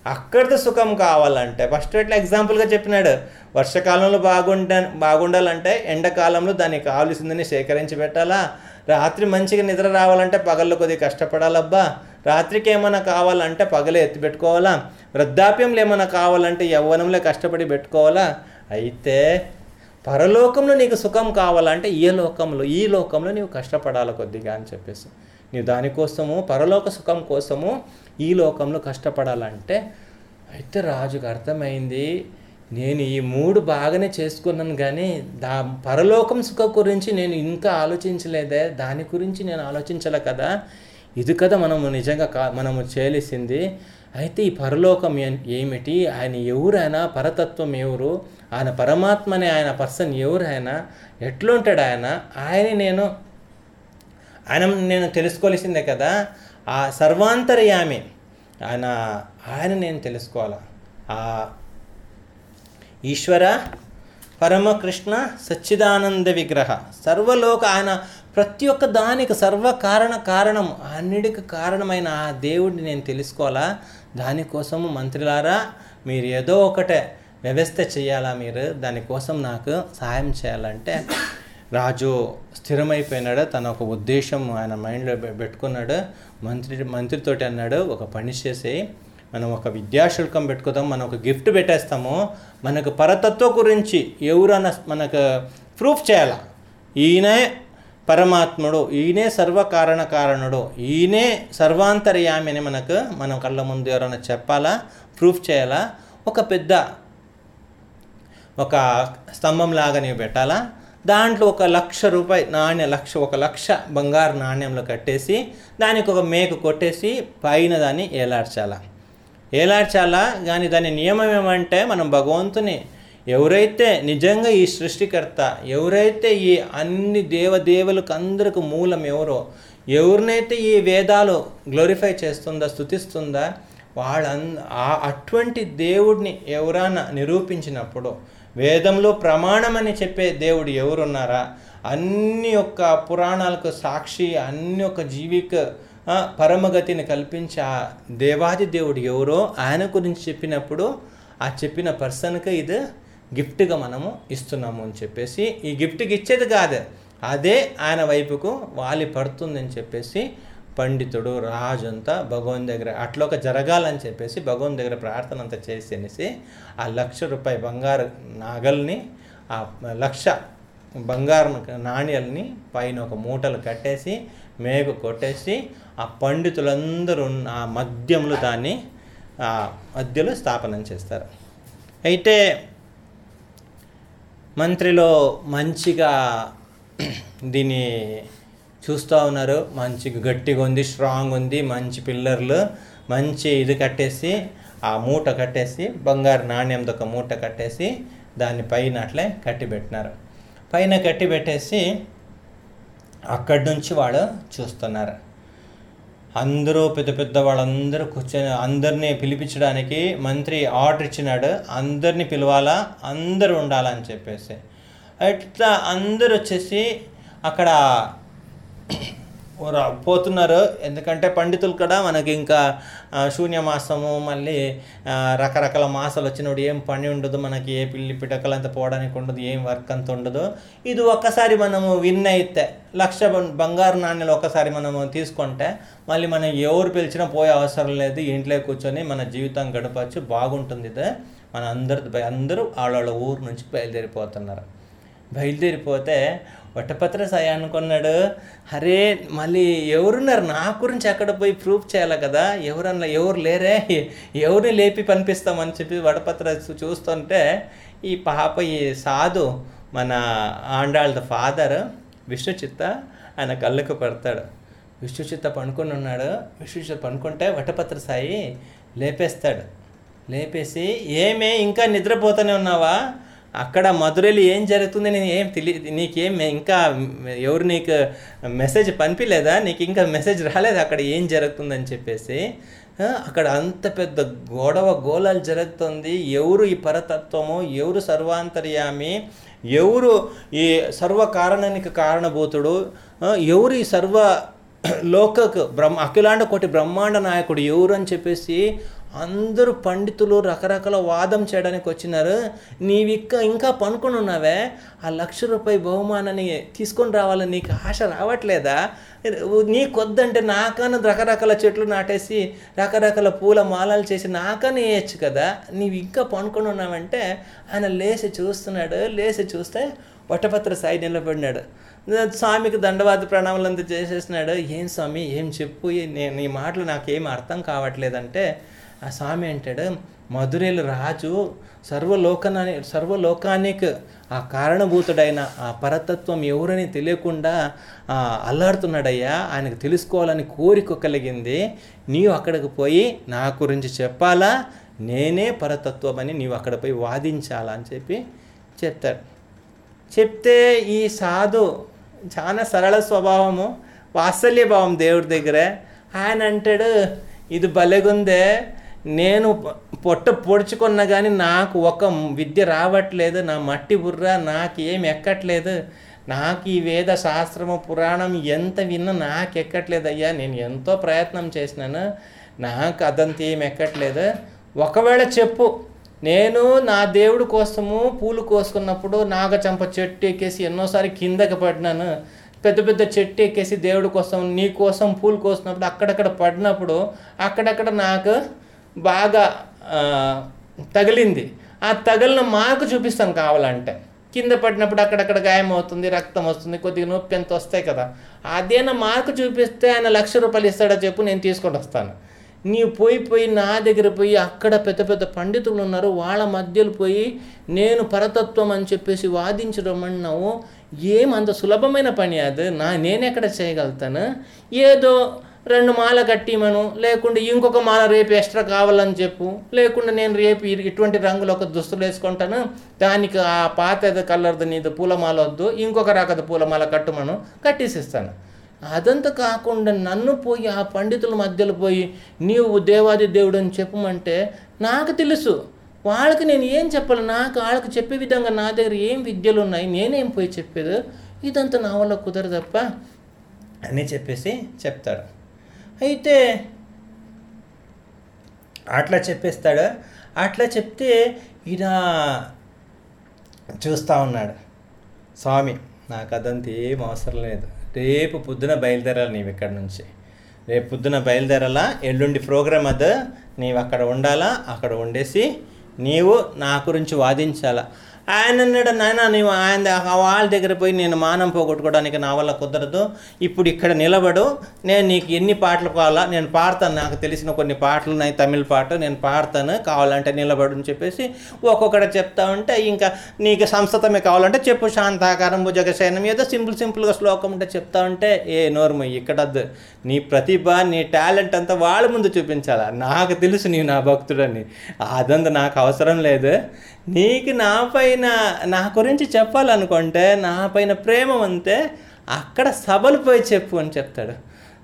అక్కడితో సుఖం కావాలంటే ఫస్ట్ ఎట్లా ఎగ్జాంపుల్గా చెప్పినాడు. వర్షకాలంలో బాగుండ బాగుండాలంటే ఎండాకాలంలో దానికి కావాల్సిందని సేకరించి పెట్టాలా? రాత్రి మంచిగా నిద్ర రావాలంటే పగల్లో కొద్దిగా కష్టపడాలబ్బా. రాత్రికి ఏమైనా కావాలంటే పగలే ఎత్తి పెట్టుకోవాలా? వృద్ధాప్యంలో ఏమైనా కావాలంటే యవ్వనంలో కష్టపడి పెట్టుకోవాలా? అయితే పరలోకంలో నీకు సుఖం కావాలంటే ఈ లోకంలో ఈ లోకంలో నీవు కష్టపడాలి కొద్దిగా అని చెప్పేసి. నీవు దానికోసము పరలోక సుఖం కోసము ఈ లోకంలో కష్టపడాలంటే అయితే రాజుకు అర్థమైంది. నేను ఈ మూడు బాగానే చేసుకున్నాను కానీ దా పరలోకం సుఖం గురించి నేను ఇంకా ఆలోచించలేదే. దాని గురించి నేను ఆలోచించలే కదా. ఇది కదా మనము నిజంగా కా మనము చేయలేసింది. అయితే ఈ పరలోకం ఏమిటి? ఆయన ఎవరైనా? పరతత్వం ఎవరు? ఆయన పరమాత్మనే ఆయన పర్సన్ ఎవరైనా? ఎట్లుంటాడు ఆయన? ఆయన నేను ఆయన నేను తెలుసుకోవాల్సిందే కదా. ఆ సర్వాంతర్యామి. ఆయన ఆయన నేను తెలుసుకోవాలా? ఆ ఈశ్వర పరమకృష్ణ సచ్చిదానంద విగ్రహ. సర్వలోక ఆయన ప్రతి ఒక్క దానికి సర్వకారణ కారణం అన్నిటికి కారణమైన ఆ దేవుడిని నేను తెలుసుకోవాలా? దానికోసము మంత్రిలారా మీరు ఏదో ఒకటే వ్యవస్థ చేయాలా మీరు? దానికోసం నాకు సహాయం చేయాలంటే రాజు స్థిరమైపోయినాడు. తన ఒక ఉద్దేశం ఆయన మైండ్లో పెట్టుకున్నాడు. మంత్రి మంత్రితోటి అన్నాడు ఒక పని చేసి మనం ఒక విద్యాశుల్కం పెట్టుకుందాం మనం ఒక గిఫ్ట్ పెట్టేస్తాము మనకు పరతత్వం గురించి ఎవరన్నా మనకు ప్రూఫ్ చేయాల? ఈయనే పరమాత్ముడు ఈయనే సర్వకారణ కారణుడు ఈయనే సర్వాంతర్యామి అని మనకు మనం కళ్ళ ముందు ఎవరైనా చెప్పాలా? ప్రూఫ్ చేయాలా? ఒక పెద్ద ఒక స్తంభం లాగా నీవు పెట్టాలా? దాంట్లో ఒక లక్ష రూపాయి నాణ్య లక్ష ఒక లక్ష బంగారు నాణ్యంలో కట్టేసి దానికి ఒక మేకు కొట్టేసి పైన దాన్ని ఏలాడ్చాలా ఏలాడ్చాలా కానీ దాని నియమం ఏమంటే మనం భగవంతుని ఎవరైతే నిజంగా ఈ సృష్టికర్త ఎవరైతే ఈ అన్ని దేవదేవులకు అందరికి మూలం ఎవరో ఎవరినైతే ఈ వేదాలు గ్లోరిఫై చేస్తుందా స్థుతిస్తుందా వాళ్ళ అటువంటి దేవుడిని ఎవరైనా నిరూపించినప్పుడు వేదంలో ప్రమాణమని చెప్పే దేవుడు ఎవరున్నారా? అన్ని యొక్క పురాణాలకు సాక్షి అన్ని యొక్క జీవిక పరమగతిని కల్పించే ఆ దేవాది దేవుడు ఎవరో ఆయన గురించి చెప్పినప్పుడు ఆ చెప్పిన పర్సన్కి ఇది గిఫ్ట్గా మనము ఇస్తున్నాము అని చెప్పేసి ఈ గిఫ్ట్కి ఇచ్చేది కాదు. అదే ఆయన వైపుకు వాలి పడుతుందని చెప్పేసి పండితుడు రాజు అంతా భగవాన్ దగ్గర అట్లా ఒక జరగాలని చెప్పేసి భగవాన్ దగ్గర ప్రార్థన అంతా చేసి అనేసి ఆ లక్ష రూపాయి బంగారు నాగల్ని ఆ లక్ష బంగారు నాణ్యాలని పైన ఒక మూటలు కట్టేసి మేకు కొట్టేసి ఆ పండితులందరూ ఉన్న ఆ మద్యంలో దాన్ని ఆ మధ్యలో స్థాపనం చేస్తారు. అయితే మంత్రిలో మంచిగా దీన్ని చూస్తూ ఉన్నారు. మంచిగా గట్టిగా ఉంది స్ట్రాంగ్ ఉంది మంచి పిల్లర్లు మంచి ఇది కట్టేసి ఆ మూట కట్టేసి బంగారు నాణ్యంతో ఒక మూట కట్టేసి దాన్ని పైన అట్లే కట్టిపెట్టినారు పైన కట్టి పెట్టేసి అక్కడి నుంచి వాళ్ళు చూస్తున్నారు. అందరూ పెద్ద పెద్ద వాళ్ళందరూ కూర్చొని అందరినీ పిలిపించడానికి మంత్రి ఆర్డర్ ఇచ్చినాడు. అందరినీ పిలవాలా అందరూ ఉండాలని చెప్పేసి. అట్లా అందరూ వచ్చేసి అక్కడ పోతున్నారు. ఎందుకంటే పండితులు కూడా మనకి ఇంకా శూన్య శూన్యమాసము మళ్ళీ రకరకాల మాసాలు వచ్చినప్పుడు ఏం పని ఉండదు. మనకి ఏ పిల్లి పిటకలు అంత పోవడానికి ఉండదు ఏం వర్క్ అంత ఉండదు. ఇది ఒక్కసారి మనము విన్ అయితే లక్ష బంగారు నాణ్యాలు ఒక్కసారి మనము తీసుకుంటే మళ్ళీ మనం ఎవరు పిలిచినా పోయే అవసరం లేదు. ఇంట్లో కూర్చొని మన జీవితం గడపచ్చు. బాగుంటుంది ఇది. మన అందరు అందరూ వాళ్ళ ఊరు నుంచి బయలుదేరిపోతున్నారు. బయలుదేరిపోతే వట్టపత్ర సాయి అనుకున్నాడు అరే మళ్ళీ ఎవరున్నారు? నా గురించి అక్కడ పోయి ప్రూఫ్ చేయాలి కదా? ఎవరన్నా ఎవరు లేరే? ఎవరిని లేపి పనిపిస్తామని చెప్పి వడపత్ర చూస్తుంటే ఈ పాప ఈ సాధు మన ఆండాళ్ళ ఫాదర్ విష్ణుచిత్త ఆయన కళ్ళకు పడతాడు. విష్ణుచిత్త పనుకొని ఉన్నాడు. విష్ణుచిత్త పనుకుంటే వటపత్ర సాయి లేపేస్తాడు. లేపేసి ఏమే ఇంకా నిద్రపోతూనే ఉన్నావా? అక్కడ మధురైలో ఏం జరుగుతుంది నేను ఏం తెలియదు నీకేం ఇంకా ఎవరు నీకు మెసేజ్ పంపిలేదా? నీకు ఇంకా మెసేజ్ రాలేదు? అక్కడ ఏం జరుగుతుందని చెప్పేసి అక్కడ అంత పెద్ద గొడవ గోళాలు జరుగుతుంది. ఎవరు ఈ పరతత్వము? ఎవరు సర్వాంతర్యామి? ఎవరు ఈ సర్వ కారణానికి కారణభూతుడు? ఎవరు ఈ సర్వ లోకకు బ్రహ్మ అఖిలాండ కోటి బ్రహ్మాండ నాయకుడు? ఎవరు అని చెప్పేసి అందరూ పండితులు రకరకాల వాదం చేయడానికి వచ్చినారు. నీవి ఇంకా పనుకొని ఉన్నావే? ఆ లక్ష రూపాయి బహుమానాన్ని తీసుకొని రావాలని నీకు ఆశ రావట్లేదా? నీకొద్దంటే నాకన్నా రకరకాల చెట్లు నాటేసి రకరకాల పూల మాలలు చేసి నాకన్నా వేయచ్చు కదా? నీవు ఇంకా పనుకొని ఉన్నావంటే ఆయన లేచి చూస్తున్నాడు. లేచి చూస్తే వటపత్ర సాయి నిలబడినాడు. స్వామికి దండవాద ప్రణామాలంతా చేసేసినాడు. ఏం స్వామి? ఏం చెప్పు? నేను నీ మాటలు నాకేం అర్థం కావట్లేదంటే ఆ స్వామి అంటాడు మధురైలు రాజు సర్వలోకనాని సర్వలోకానికి ఆ కారణభూతుడైన ఆ పరతత్వం ఎవరని తెలియకుండా అల్లాడుతున్నాడయ్యా. ఆయనకు తెలుసుకోవాలని కోరిక కలిగింది. నీవు అక్కడికి పోయి నా గురించి చెప్పాలా? నేనే పరతత్వం అని నీవు అక్కడ పోయి వాదించాలా? అని చెప్పి చెప్తాడు. చెప్తే ఈ సాధు చాలా సరళ స్వభావము వాత్సల్య భావం దేవుడి దగ్గర. ఆయన అంటాడు ఇది భలేగుందే. నేను పొట్ట పొడుచుకున్నా కానీ నాకు ఒక విద్య రావట్లేదు నా మట్టి బుర్ర నాకు ఎక్కట్లేదు. నాకు ఈ వేద శాస్త్రము పురాణం ఎంత విన్నా నాకు ఎక్కట్లేదు అయ్యా. నేను ఎంతో ప్రయత్నం చేసినాను నాకు అదంతా ఏం ఎక్కట్లేదు. ఒకవేళ చెప్పు నేను నా దేవుడి కోసము పూలు కోసుకున్నప్పుడు నాగచంప చెట్టు ఎక్కేసి ఎన్నోసారి కిందకి పడినాను. పెద్ద పెద్ద చెట్టు ఎక్కేసి దేవుడి కోసం నీ కోసం పూలు కోసినప్పుడు అక్కడక్కడ పడినప్పుడు అక్కడక్కడ నాకు బాగా తగిలింది. ఆ తగిలిన మార్కు చూపిస్తాను కావాలంటే. కింద పడినప్పుడు అక్కడక్కడ గాయం అవుతుంది రక్తం వస్తుంది కొద్దిగా నొప్పి ఎంత వస్తాయి కదా. అదేనా మార్కు చూపిస్తే ఆయన లక్ష రూపాయలు ఇస్తాడో చెప్పు నేను తీసుకొని వస్తాను. నీవు పోయి పోయి నా దగ్గర పోయి అక్కడ పెద్ద పెద్ద పండితులు ఉన్నారు వాళ్ళ మధ్యలో పోయి నేను పరతత్వం అని చెప్పేసి వాదించడం అన్నావు. ఏం అంత సులభమైన పని అది? నా నేనెక్కడ చేయగలుగుతాను? ఏదో రెండు మాల కట్టిమను లేకుంటే ఇంకొక మాల రేపు ఎక్స్ట్రా కావాలని చెప్పు లేకుంటే నేను రేపు ఇటువంటి రంగులో ఒక దుస్తులు వేసుకుంటాను దానికి ఆ పాత కలర్ది నీది పూలమాల వద్దు ఇంకొక రకద పూలమాల కట్టుమను కట్టేసిస్తాను. అదంతా కాకుండా నన్ను పోయి ఆ పండితుల మధ్యలో పోయి నీవు దేవాది దేవుడు అని చెప్పమంటే నాకు తెలుసు. వాళ్ళకి నేను ఏం చెప్పాలి? నాకు వాళ్ళకి చెప్పే విధంగా నా దగ్గర ఏం విద్యలు ఉన్నాయి? నేనేం పోయి చెప్పేది? ఇదంతా నా వల్ల కుదరదప్ప అని చెప్పేసి చెప్తాడు అయితే అట్లా చెప్పేస్తాడు? అట్లా చెప్తే ఈయన చూస్తూ ఉన్నాడు. స్వామి నాకు అదంతా ఏం అవసరం లేదు. రేపు పొద్దున బయలుదేరాలి నీవు ఇక్కడ నుంచి. రేపు పొద్దున బయలుదేరాలా? ఎల్లుండి ప్రోగ్రామ్ అది. నీవు అక్కడ ఉండాలా? అక్కడ ఉండేసి నీవు నా గురించి వాదించాలా? ఆయన అన్నాడు నాయన నీవు ఆయన వాళ్ళ దగ్గర పోయి నేను మానం పోగొట్టుకోవడానికి నా వల్ల కుదరదు. ఇప్పుడు ఇక్కడ నిలబడు. నేను నీకు ఎన్ని పాటలు కావాలా నేను పాడతాను. నాకు తెలిసిన కొన్ని పాటలు ఉన్నాయి. తమిళ పాట నేను పాడతాను. కావాలంటే నిలబడు అని చెప్పేసి ఒక్కొక్కటి చెప్తా ఉంటే ఇంకా నీకు సంస్కృతమే కావాలంటే చెప్పు. శాంతాకారం భుజగశయనం ఏదో సింపుల్ సింపుల్గా శ్లోకం ఉంటే చెప్తా ఉంటే ఏ నోర్మ ఇక్కడద్దు. నీ ప్రతిభ నీ టాలెంట్ అంతా వాళ్ళ ముందు చూపించాలా? నాకు తెలుసు నీవు నా భక్తుడని. అదంతా నాకు అవసరం లేదు. నీకు నాపై పైన నా గురించి చెప్పాలనుకుంటే నా పైన ప్రేమ ఉంటే అక్కడ సభలు పోయి చెప్పు అని చెప్తాడు.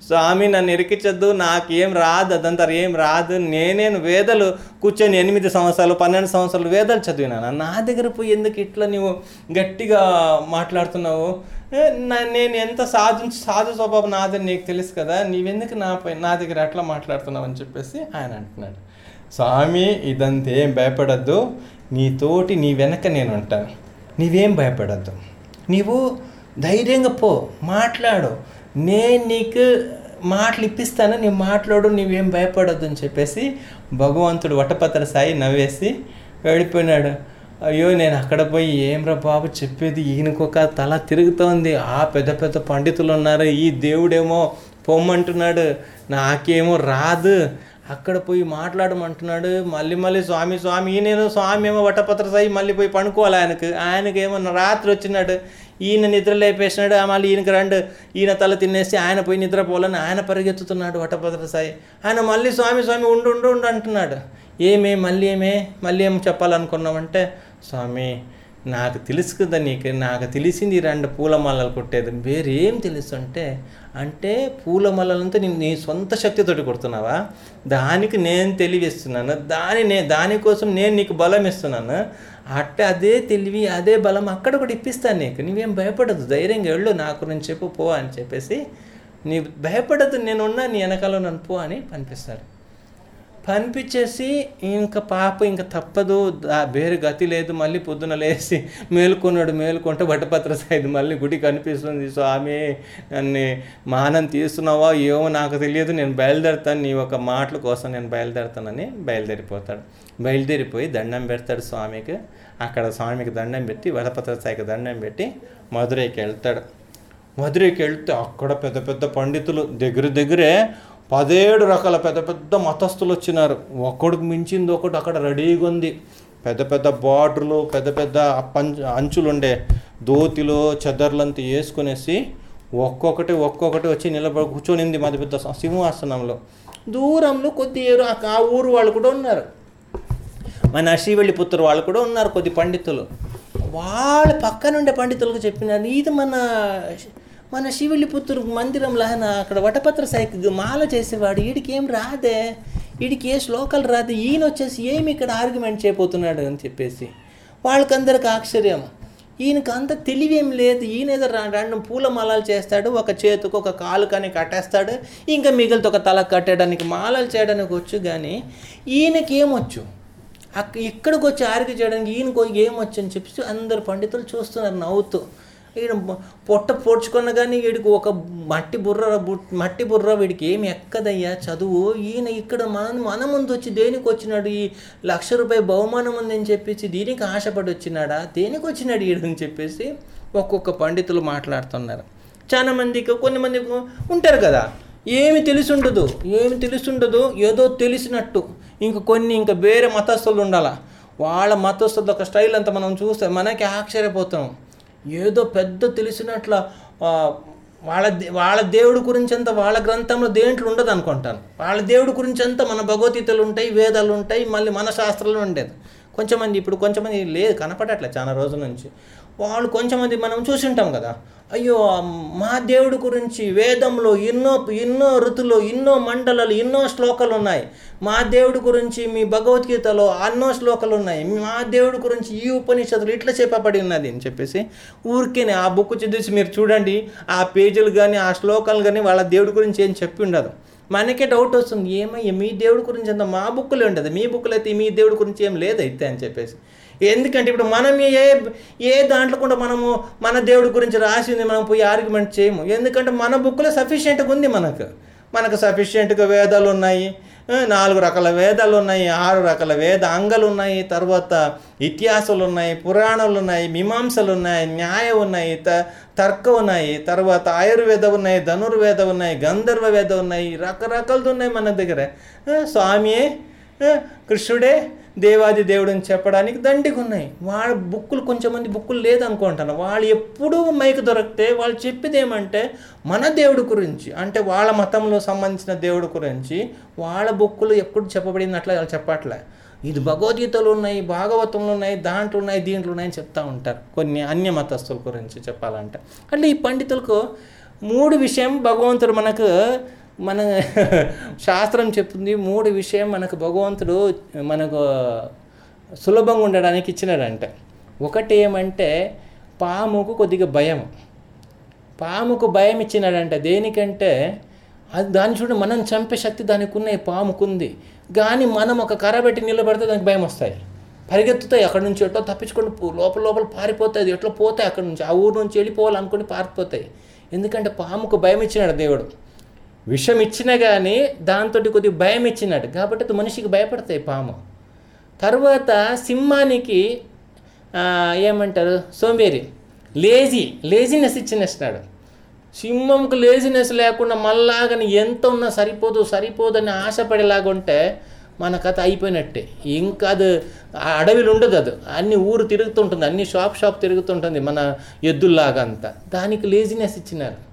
స్వామి నన్ను ఇరికించద్దు నాకేం రాదు అదంతా ఏం రాదు. నేనేను వేదలు కూర్చొని ఎనిమిది సంవత్సరాలు పన్నెండు సంవత్సరాలు వేదలు చదివినాను? నా దగ్గర పోయి ఎందుకు ఇట్లా నువ్వు గట్టిగా మాట్లాడుతున్నావు? నా- నేను ఎంత సాధు సాధు స్వభావం నాదని నీకు తెలుసు కదా నీవెందుకు నా పై నా దగ్గర అట్లా మాట్లాడుతున్నావు? అని చెప్పేసి ఆయన అంటున్నాడు. స్వామి ఇదంతా ఏం భయపడద్దు. నీతోటి నీ వెనక నేను ఉంటాను. నీవేం భయపడద్దు. నీవు ధైర్యంగా పో మాట్లాడు. నేను నీకు మాటలు ఇప్పిస్తాను నీవు మాట్లాడు నీవేం భయపడద్దు అని చెప్పేసి భగవంతుడు వటపత్ర సాయి నవ్వేసి వెళ్ళిపోయినాడు. అయ్యో నేను అక్కడ పోయి ఏమ్రా బాబు చెప్పేది? ఈయనకొక తల తిరుగుతోంది. ఆ పెద్ద పెద్ద పండితులు ఉన్నారు. ఈ దేవుడేమో పొమ్మంటున్నాడు. నాకేమో రాదు. అక్కడ పోయి మాట్లాడమంటున్నాడు మళ్ళీ మళ్ళీ స్వామి స్వామి ఈయనేమో స్వామి ఏమో వటపత్ర సాయి మళ్ళీ పోయి పనుకోవాలి ఆయనకు. ఆయనకేమో రాత్రి వచ్చినాడు ఈయన నిద్ర లేపేసినాడు మళ్ళీ ఈయనకి రెండు ఈయన తల తినేసి ఆయన పోయి నిద్రపోవాలని ఆయన పరిగెత్తుతున్నాడు వటపత్ర సాయి ఆయన మళ్ళీ స్వామి స్వామి ఉండు ఉండు ఉండు అంటున్నాడు. ఏమే మళ్ళీ ఏమే మళ్ళీ ఏం చెప్పాలనుకున్నామంటే స్వామి నాకు తెలుసు కదా నీకు నాకు తెలిసింది ఈ రెండు పూలమాలలు కొట్టేది. వేరేం తెలుసు అంటే అంటే పూలమాలలంతా నేను నీ సొంత శక్తితోటి కొడుతున్నావా? దానికి నేను తెలివిస్తున్నాను. దాని నే దానికోసం నేను నీకు బలం ఇస్తున్నాను. అట్టే అదే తెలివి అదే బలం అక్కడ కూడా ఇప్పిస్తాను నీకు. నీవేం భయపడదు. ధైర్యంగా వెళ్ళు. నాకు నేను చెప్పు పో అని చెప్పేసి నీ భయపడదు. నేనున్నా నీ వెనకాల నన్ను పో అని పంపిస్తాడు పంపించేసి ఇంకా పాప ఇంకా తప్పదు వేరే గతి లేదు మళ్ళీ పొద్దున లేచి మేలుకున్నాడు మేలుకుంటే వటపత్ర సైదు మళ్ళీ గుడి కనిపిస్తుంది. స్వామి నన్ను మానం తీస్తున్నావా? ఏమో నాకు తెలియదు నేను బయలుదేరుతాను నీ ఒక మాటల కోసం నేను బయలుదేరుతానని బయలుదేరిపోతాడు. బయలుదేరిపోయి దండం పెడతాడు స్వామికి. అక్కడ స్వామికి దండం పెట్టి వడపత్ర సాయికి దండం పెట్టి మధురైకి వెళ్తాడు. మధురైకి వెళ్తే అక్కడ పెద్ద పెద్ద పండితులు దగ్గర దగ్గరే పదేడు రకాల పెద్ద పెద్ద మతస్థులు వచ్చినారు. ఒకడికి మించింది ఒకటి అక్కడ రెడీగా ఉంది. పెద్ద పెద్ద బార్డర్లు పెద్ద పెద్ద పంచ అంచులు ఉండే దోతిలో చెదర్లంతా వేసుకునేసి ఒక్కొక్కటి ఒక్కొక్కటి వచ్చి నిలబడి కూర్చొనింది మాది పెద్ద సింహాసనంలో. దూరంలో కొద్ది ఆ ఊరు వాళ్ళు కూడా ఉన్నారు. మన శ్రీవెల్లి పుత్రు వాళ్ళు కూడా ఉన్నారు కొద్ది పండితులు. వాళ్ళ పక్కనుండే పండితులకు చెప్పినారు ఇది మన మన శివల్లి పుత్తూరు మందిరంలో అక్కడ వటపత్ర సైకి మాల చేసేవాడు. వీడికి ఏం రాదే? వీడికి ఏ శ్లోకాలు రాదే? ఈయన వచ్చేసి ఏమి ఇక్కడ ఆర్గ్యుమెంట్ చేయబోతున్నాడు అని చెప్పేసి. వాళ్ళకందరికి ఆశ్చర్యం. ఈయనకు అంత తెలివేం లేదు. ఈయన ఏదో రెండు పూల మాలలు చేస్తాడు. ఒక చేతికి ఒక కాలు కానీ కట్టేస్తాడు. ఇంకా మిగిలితో ఒక తల కట్టడానికి మాలలు చేయడానికి వచ్చు కానీ ఈయనకి ఏమొచ్చు అక్క ఇక్కడికి వచ్చి ఆరిక చేయడానికి ఈయనకు ఏమొచ్చు అని చెప్పి అందరు పండితులు చూస్తున్నారు నవ్వుతూ. ఈయన పొట్ట పోడ్చుకున్న కానీ వీడికి ఒక మట్టి బుర్ర మట్టి బుర్ర వీడికి ఏమి ఎక్కదయ్యా చదువు. ఈయన ఇక్కడ మన మన ముందు వచ్చి దేనికి వచ్చినాడు? ఈ లక్ష రూపాయి బహుమానం ఉందని చెప్పేసి దీనికి ఆశపడి వచ్చినాడా? దేనికి వచ్చినాడు ఈడని చెప్పేసి ఒక్కొక్క పండితులు మాట్లాడుతున్నారు. చాలా మందికి కొన్ని మంది ఉంటారు కదా. ఏమి తెలిసి ఉండదు. ఏమి తెలిసి ఉండదు. ఏదో తెలిసినట్టు. ఇంక కొన్ని ఇంకా వేరే మతస్థులు ఉండాలా. వాళ్ళ మతస్థుల ఒక స్టైల్ అంతా మనం చూస్తే మనకి ఆశ్చర్యపోతాం. ఏదో పెద్ద తెలిసినట్ల వాళ్ళ దే- వాళ్ళ దేవుడి గురించి అంతా వాళ్ళ గ్రంథంలో దేంట్లో ఉండదు అనుకుంటాను. వాళ్ళ దేవుడి గురించి అంతా మన భగవద్గీతలు ఉంటాయి వేదాలు ఉంటాయి మళ్ళీ మన శాస్త్రాలు ఉండేది. కొంచెమంది ఇప్పుడు కొంచెమంది లేదు కనపడట్లే చాలా రోజుల నుంచి. వాళ్ళు కొంచెమంది మనం చూసి ఉంటాం కదా. అయ్యో మా దేవుడి గురించి వేదంలో ఎన్నో ఎన్నో ఋతులు ఎన్నో మండలాలు ఎన్నో శ్లోకాలు ఉన్నాయి. మా దేవుడి గురించి మీ భగవద్గీతలో ఎన్నో శ్లోకాలు ఉన్నాయి. మా దేవుడి గురించి ఈ ఉపనిషత్తులు ఇట్లా చెప్పబడి ఉన్నది అని చెప్పేసి ఊరికేనే ఆ బుక్ చదివేసి మీరు చూడండి. ఆ పేజీలు కానీ ఆ శ్లోకాలు కానీ వాళ్ళ దేవుడి గురించి ఏం చెప్పి ఉండదు. మనకే డౌట్ వస్తుంది. ఏమయ్య మీ దేవుడి గురించి అంత మా బుక్లో ఉండదు. మీ బుక్లో అయితే మీ దేవుడి గురించి ఏం లేదైతే అని చెప్పేసి. ఎందుకంటే ఇప్పుడు మనం ఏ ఏ దాంట్లో కూడా మనము మన దేవుడి గురించి రాసింది మనం పోయి ఆర్గ్యుమెంట్ చేయము. ఎందుకంటే మన బుక్లో సఫిషియెంట్గా ఉంది మనకు. మనకు సఫిషియెంట్గా వేదాలు ఉన్నాయి. నాలుగు రకాల వేదాలు ఉన్నాయి ఆరు రకాల వేద అంగలు ఉన్నాయి తర్వాత ఇతిహాసాలు ఉన్నాయి పురాణాలు ఉన్నాయి మీమాంసలు ఉన్నాయి న్యాయం ఉన్నాయి త తర్కం ఉన్నాయి తర్వాత ఆయుర్వేద ఉన్నాయి ధనుర్వేద ఉన్నాయి గంధర్వ వేద ఉన్నాయి రకరకాలది ఉన్నాయి మన దగ్గర. స్వామియే కృష్ణుడే దేవాది దేవుడు అని చెప్పడానికి దండిగా ఉన్నాయి. వాళ్ళ బుక్కులు కొంచెం మంది బుక్కులు లేదనుకుంటాను. వాళ్ళు ఎప్పుడూ మైకి దొరికితే వాళ్ళు చెప్పేది ఏమంటే మన దేవుడి గురించి అంటే వాళ్ళ మతంలో సంబంధించిన దేవుడి గురించి వాళ్ళ బుక్కులు ఎప్పుడు చెప్పబడినట్లు వాళ్ళు చెప్పట్లే. ఇది భగవద్గీతలు ఉన్నాయి భాగవతంలో ఉన్నాయి దాంట్లో ఉన్నాయి దీంట్లో ఉన్నాయని చెప్తూ ఉంటారు. కొన్ని అన్య మతస్థుల గురించి చెప్పాలంటే. అంటే ఈ పండితులకు మూడు విషయం భగవంతుడు మనకు మన *laughs* శాస్త్రం చెప్తుంది మూడు విషయం మనకు భగవంతుడు మనకు సులభంగా ఉండడానికి ఇచ్చినాడంట. ఒకటి ఏమంటే పాముకు కొద్దిగా భయం. పాముకు భయం ఇచ్చినాడంట. దేనికంటే అది దాన్ని చూడ మనం చంపే శక్తి దానికి ఉన్నాయి పాముకుంది. కానీ మనం ఒక కర్ర పెట్టి నిలబడితే దానికి భయం వస్తాయి. పరిగెత్తుతాయి అక్కడ నుంచి ఎట్లా తప్పించుకొని పో- లోపల లోపల పారిపోతాయి. ఎట్లా పోతాయి అక్కడ నుంచి? ఆ ఊరు నుంచి వెళ్ళిపోవాలనుకుని పారిపోతాయి. ఎందుకంటే పాముకు భయం ఇచ్చినాడు దేవుడు. విషం ఇచ్చినా కానీ దాంతో కొద్దిగా భయం ఇచ్చినాడు కాబట్టి అది మనిషికి భయపడతాయి పాము. తర్వాత సింహానికి ఏమంటారు? సోంబేరి. లేజీ లేజినెస్ ఇచ్చినేసినాడు సింహంకు లేజినెస్ లేకుండా మళ్ళాగని ఎంత ఉన్నా సరిపోదు సరిపోదని ఆశపడేలాగా ఉంటే మన కథ అయిపోయినట్టే. ఇంకా అది అడవిలో ఉండదు అది. అన్ని ఊరు తిరుగుతుంటుంది అన్ని షాప్ షాప్ తిరుగుతుంటుంది మన ఎద్దుల్లాగా అంతా దానికి లేజినెస్ ఇచ్చినారు.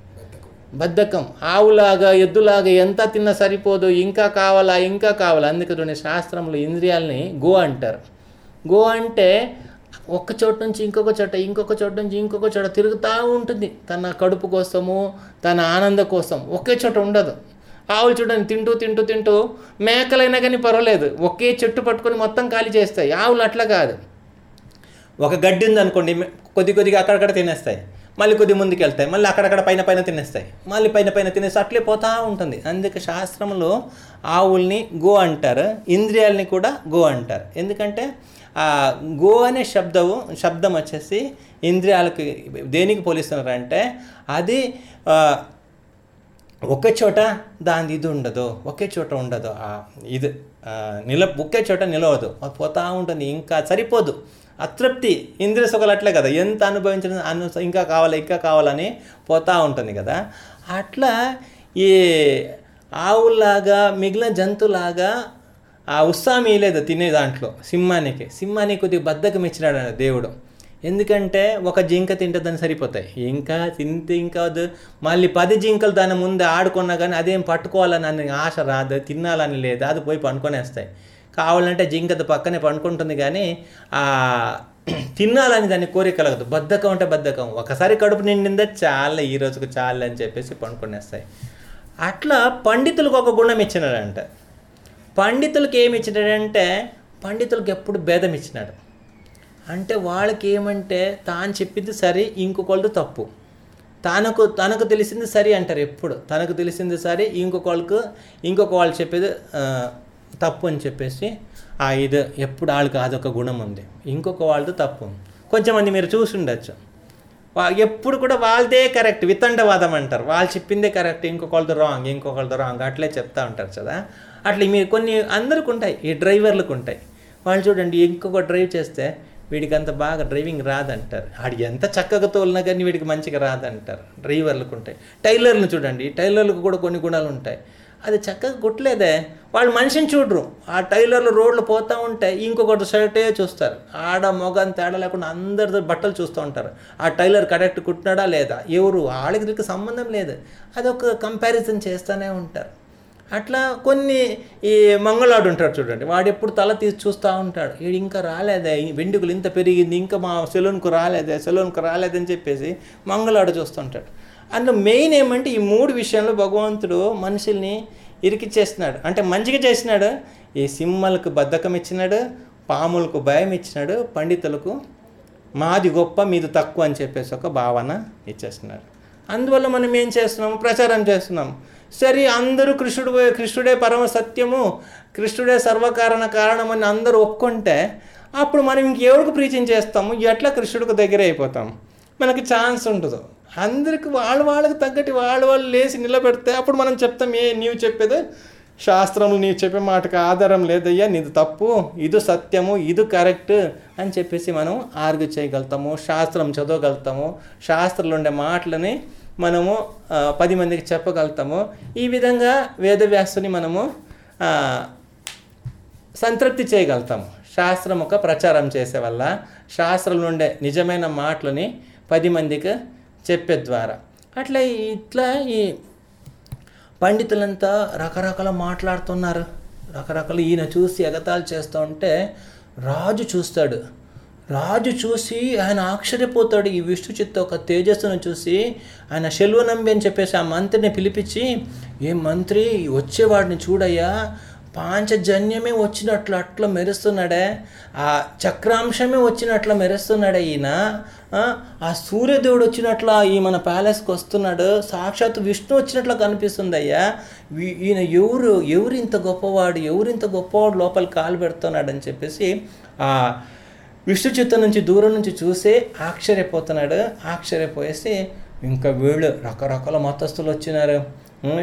బద్ధకం ఆవులాగా ఎద్దులాగా ఎంత తిన్నా సరిపోదు ఇంకా కావాలా ఇంకా కావాలా. అందుకని శాస్త్రంలో ఇంద్రియాలని గో అంటారు. గో అంటే ఒక్క చోట నుంచి ఇంకొక చోట ఇంకొక చోట నుంచి ఇంకొక చోట తిరుగుతూ ఉంటుంది. తన కడుపు కోసము తన ఆనందం కోసం. ఒకే చోట ఉండదు. ఆవులు చూడండి తింటూ తింటూ తింటూ మేకలైనా కానీ పర్వాలేదు. ఒకే చెట్టు పట్టుకొని మొత్తం ఖాళీ చేస్తాయి. ఆవులు అట్లా కాదు. ఒక గడ్డి ఉంది అనుకోండి కొద్ది కొద్దిగా అక్కడక్కడ తినేస్తాయి. మళ్ళీ కొద్ది ముందుకు వెళ్తాయి మళ్ళీ అక్కడక్కడ పైన పైన తినేస్తాయి. మళ్ళీ పైన పైన తినేసి అట్లే పోతూ ఉంటుంది. అందుకే శాస్త్రంలో ఆవుల్ని గో అంటారు. ఇంద్రియాలని కూడా గో అంటారు. ఎందుకంటే ఆ గో అనే శబ్దము శబ్దం వచ్చేసి ఇంద్రియాలకి దేనికి పోలిస్తున్నారంటే అది ఒకే చోట దాని ఇది ఉండదు. ఒకే చోట ఉండదు. ఇది నిల ఒకే చోట నిలవదు. అది ఉంటుంది. ఇంకా సరిపోదు. అతృప్తి ఇంద్రియ సుఖాలు అట్లే కదా. ఎంత అనుభవించిన అను ఇంకా కావాలి ఇంకా కావాలని పోతూ ఉంటుంది కదా. అట్లా ఈ ఆవులాగా మిగిలిన జంతువులాగా ఆ ఉత్సాహం లేదు తినే దాంట్లో సింహానికి. సింహానికి కొద్దిగా బద్దకం ఇచ్చినాడు దేవుడు. ఎందుకంటే ఒక జింక తింటే దాన్ని సరిపోతాయి. ఇంకా తింటే ఇంకా వద్దు మళ్ళీ పది జింకలు దాని ముందు ఆడుకున్నా కానీ అదేం పట్టుకోవాలని అని ఆశ రాదు తినాలని లేదు అది పోయి పండుకొనేస్తాయి. కావాలంటే జింక పక్కనే పండుకుంటుంది కానీ ఆ తినాలని దాన్ని కోరిక కలగదు. బద్ధకం అంటే బద్ధకం. ఒకసారి కడుపు నిండిందే చాలా ఈ రోజుకు చాలా అని చెప్పేసి పండుకునేస్తాయి. అట్లా పండితులకు ఒక గుణం ఇచ్చినాడంట. పండితులకు ఏమి ఇచ్చినాడంటే పండితులకు ఎప్పుడు భేదం ఇచ్చినాడు. అంటే వాళ్ళకి ఏమంటే తాను చెప్పింది సరే ఇంకొకళ్ళు తప్పు. తనకు తనకు తెలిసింది సరి అంటారు ఎప్పుడు. తనకు తెలిసింది సరి ఇంకొకళ్ళకు ఇంకొక వాళ్ళు చెప్పేది తప్పు అని చెప్పేసి ఆ ఇది ఎప్పుడు వాళ్ళకి అదొక గుణం ఉంది. ఇంకొక వాళ్ళది తప్పు. కొంచెమంది మీరు చూసిండచ్చు ఎప్పుడు కూడా వాళ్ళదే కరెక్ట్. వితండవాదం అంటారు. వాళ్ళు చెప్పిందే కరెక్ట్. ఇంకొకళ్ళతో రాంగ్ ఇంకొకళ్ళతో రాంగ్. అట్లే చెప్తా ఉంటారు కదా. అట్లా మీరు కొన్ని అందరికి ఉంటాయి. ఈ డ్రైవర్లకు ఉంటాయి. వాళ్ళు చూడండి ఇంకొక డ్రైవ్ చేస్తే వీడికి అంత బాగా డ్రైవింగ్ రాదంటారు. ఆడు ఎంత చక్కగా తోలినా కానీ వీడికి మంచిగా రాదంటారు. డ్రైవర్లకు ఉంటాయి. టైలర్లు చూడండి. టైలర్లకు కూడా కొన్ని గుణాలు ఉంటాయి. అది చక్కగా కుట్టలేదే. వాళ్ళు మనిషిని చూడరు. ఆ టైలర్లు రోడ్లు పోతూ ఉంటే ఇంకొకటి షర్టే చూస్తారు. ఆడ మొగం తేడా లేకుండా అందరితో బట్టలు చూస్తూ ఉంటారు. ఆ టైలర్ కరెక్ట్ కుట్టినాడా లేదా? ఎవరు? వాళ్ళకి దీనికి సంబంధం లేదు. అదొక కంపారిజన్ చేస్తూనే ఉంటారు. అట్లా కొన్ని ఈ మంగళాడు ఉంటాడు చూడండి. వాడు ఎప్పుడు తల తీసి చూస్తూ ఉంటాడు. వీడు ఇంకా రాలేదే. వెండుకలు ఇంత పెరిగింది. ఇంకా మా సెలూన్కు రాలేదే. సెలూన్కు రాలేదని చెప్పేసి మంగళాడు చూస్తుంటాడు. అందులో మెయిన్ ఏమంటే ఈ మూడు విషయంలో భగవంతుడు మనుషుల్ని ఇరికిచ్చేస్తున్నాడు. అంటే మంచిగా చేసినాడు. ఈ సింహలకు బద్ధకం ఇచ్చినాడు పాములకు భయం ఇచ్చినాడు పండితులకు మాది గొప్ప మీది తక్కువ అని చెప్పేసి ఒక భావన ఇచ్చేస్తున్నారు అందువల్ల మనం ఏం చేస్తున్నాము ప్రచారం చేస్తున్నాం. సరే అందరూ కృష్ణుడు కృష్ణుడే పరమ సత్యము కృష్ణుడే సర్వకారణ కారణం అని అందరూ ఒప్పుకుంటే అప్పుడు మనం ఇంకెవరికి ప్రీచింగ్ చేస్తాము? ఎట్లా కృష్ణుడికి దగ్గర అయిపోతాం? మనకి ఛాన్స్ ఉంటుంది అందరికి వాళ్ళ వాళ్ళకి తగ్గట్టు వాళ్ళ వాళ్ళు లేచి నిలబెడితే అప్పుడు మనం చెప్తాం ఏ నీవు చెప్పేది శాస్త్రములు నీవు చెప్పే మాటకు ఆధారం లేదయ్యా నీది తప్పు ఇది సత్యము ఇది కరెక్ట్ అని చెప్పేసి మనం ఆర్గ్యూ చేయగలుగుతాము శాస్త్రం చదవగలుగుతాము శాస్త్రంలో ఉండే మాటలని మనము పది మందికి చెప్పగలుగుతాము. ఈ విధంగా వేదవ్యాసుని మనము సంతృప్తి చేయగలుగుతాము. శాస్త్రం ఒక ప్రచారం చేసే వల్ల శాస్త్రంలో ఉండే నిజమైన మాటలని పది మందికి చెప్పే ద్వారా. అట్లా ఇట్లా ఈ పండితులంతా రకరకాల మాట్లాడుతున్నారు. రకరకాల ఈయన చూసి ఎగతాళి చేస్తూ ఉంటే రాజు చూస్తాడు. రాజు చూసి ఆయన ఆశ్చర్యపోతాడు. ఈ విష్ణు చిత్త ఒక తేజస్సును చూసి ఆయన శెల్వనంబి అని చెప్పేసి ఆ మంత్రిని పిలిపించి ఏ మంత్రి వచ్చేవాడిని చూడయ్యా. పాంచజన్యమే వచ్చినట్లు అట్లా మెరుస్తున్నాడే. ఆ చక్రాంశమే వచ్చినట్ల మెరుస్తున్నాడే ఈయన. ఆ, సూర్యదేవుడు వచ్చినట్ల ఈ మన ప్యాలెస్కి వస్తున్నాడు. సాక్షాత్ విష్ణు వచ్చినట్లు కనిపిస్తుంది అయ్యా. ఈయన ఎవరు ఎవరు ఇంత గొప్పవాడు ఎవరు ఇంత గొప్పవాడు లోపల కాలు పెడుతున్నాడు అని చెప్పేసి ఆ విష్ణు చిత్తం నుంచి దూరం నుంచి చూసి ఆశ్చర్యపోతున్నాడు. ఆశ్చర్యపోయేసి ఇంకా వీళ్ళు రకరకాల మతస్థులు వచ్చినారు.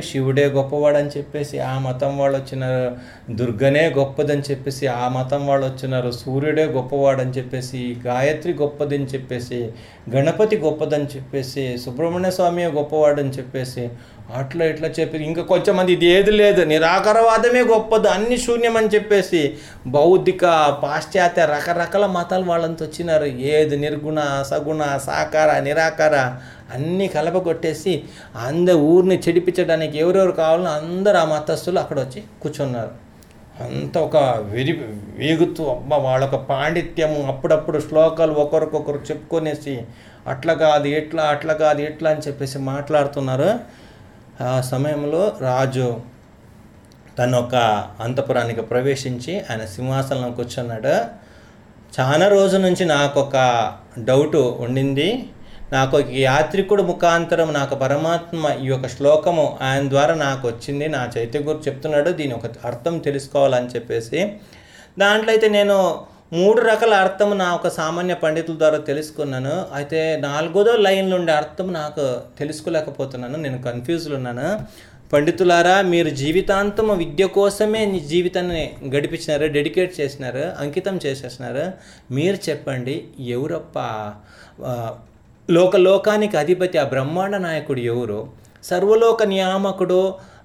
శివుడే గొప్పవాడని చెప్పేసి ఆ మతం వాళ్ళు వచ్చినారు. దుర్గనే గొప్పదని చెప్పేసి ఆ మతం వాళ్ళు వచ్చినారు. సూర్యుడే గొప్పవాడని చెప్పేసి గాయత్రి గొప్పదని చెప్పేసి గణపతి గొప్పదని చెప్పేసి సుబ్రహ్మణ్య స్వామి గొప్పవాడని చెప్పేసి అట్లా ఇట్లా చెప్పి ఇంకా కొంచెంమంది ఇది ఏది లేదు. నిరాకారవాదమే గొప్పది. అన్ని శూన్యం అని చెప్పేసి బౌద్ధిక పాశ్చాత్య రకరకాల మతాలు వాళ్ళంతా వచ్చినారు. ఏది నిర్గుణ సగుణ సాకార నిరాకార అన్నీ కలపగొట్టేసి అంద ఊరిని చెడిపించడానికి ఎవరెవరు కావాలో అందరు ఆ మతస్థులు అక్కడ వచ్చి కూర్చున్నారు. అంత ఒక విరి వేగుతూ అబ్బా! వాళ్ళొక పాండిత్యము అప్పుడప్పుడు శ్లోకాలు ఒకరికొకరు చెప్పుకొనేసి అట్లా కాదు ఎట్లా అట్లా కాదు ఎట్లా అని చెప్పేసి మాట్లాడుతున్నారు. ఆ సమయంలో రాజు తను ఒక అంతపురానికి ప్రవేశించి ఆయన సింహాసనంలో కూర్చున్నాడు. చాలా రోజుల నుంచి నాకు ఒక డౌట్ ఉండింది. నాకు ఒక యాత్రికుడు ముఖాంతరం నాకు పరమాత్మ ఈ యొక్క శ్లోకము ఆయన ద్వారా నాకు వచ్చింది నా చైత్య గురు చెప్తున్నాడు దీని ఒక అర్థం తెలుసుకోవాలని చెప్పేసి. దాంట్లో అయితే నేను మూడు రకాల అర్థం నా ఒక సామాన్య పండితుల ద్వారా తెలుసుకున్నాను. అయితే నాలుగోదో లైన్లో ఉండే అర్థం నాకు తెలుసుకోలేకపోతున్నాను నేను కన్ఫ్యూజ్లో ఉన్నాను. పండితులారా మీరు జీవితాంతం విద్య కోసమే నీ జీవితాన్ని గడిపించినారు డెడికేట్ చేసినారు అంకితం చేసేసినారు. మీరు చెప్పండి ఎవరప్ప? లోకలోకానికి అధిపతి ఆ బ్రహ్మాండ నాయకుడు ఎవరు సర్వలోక నియామకుడు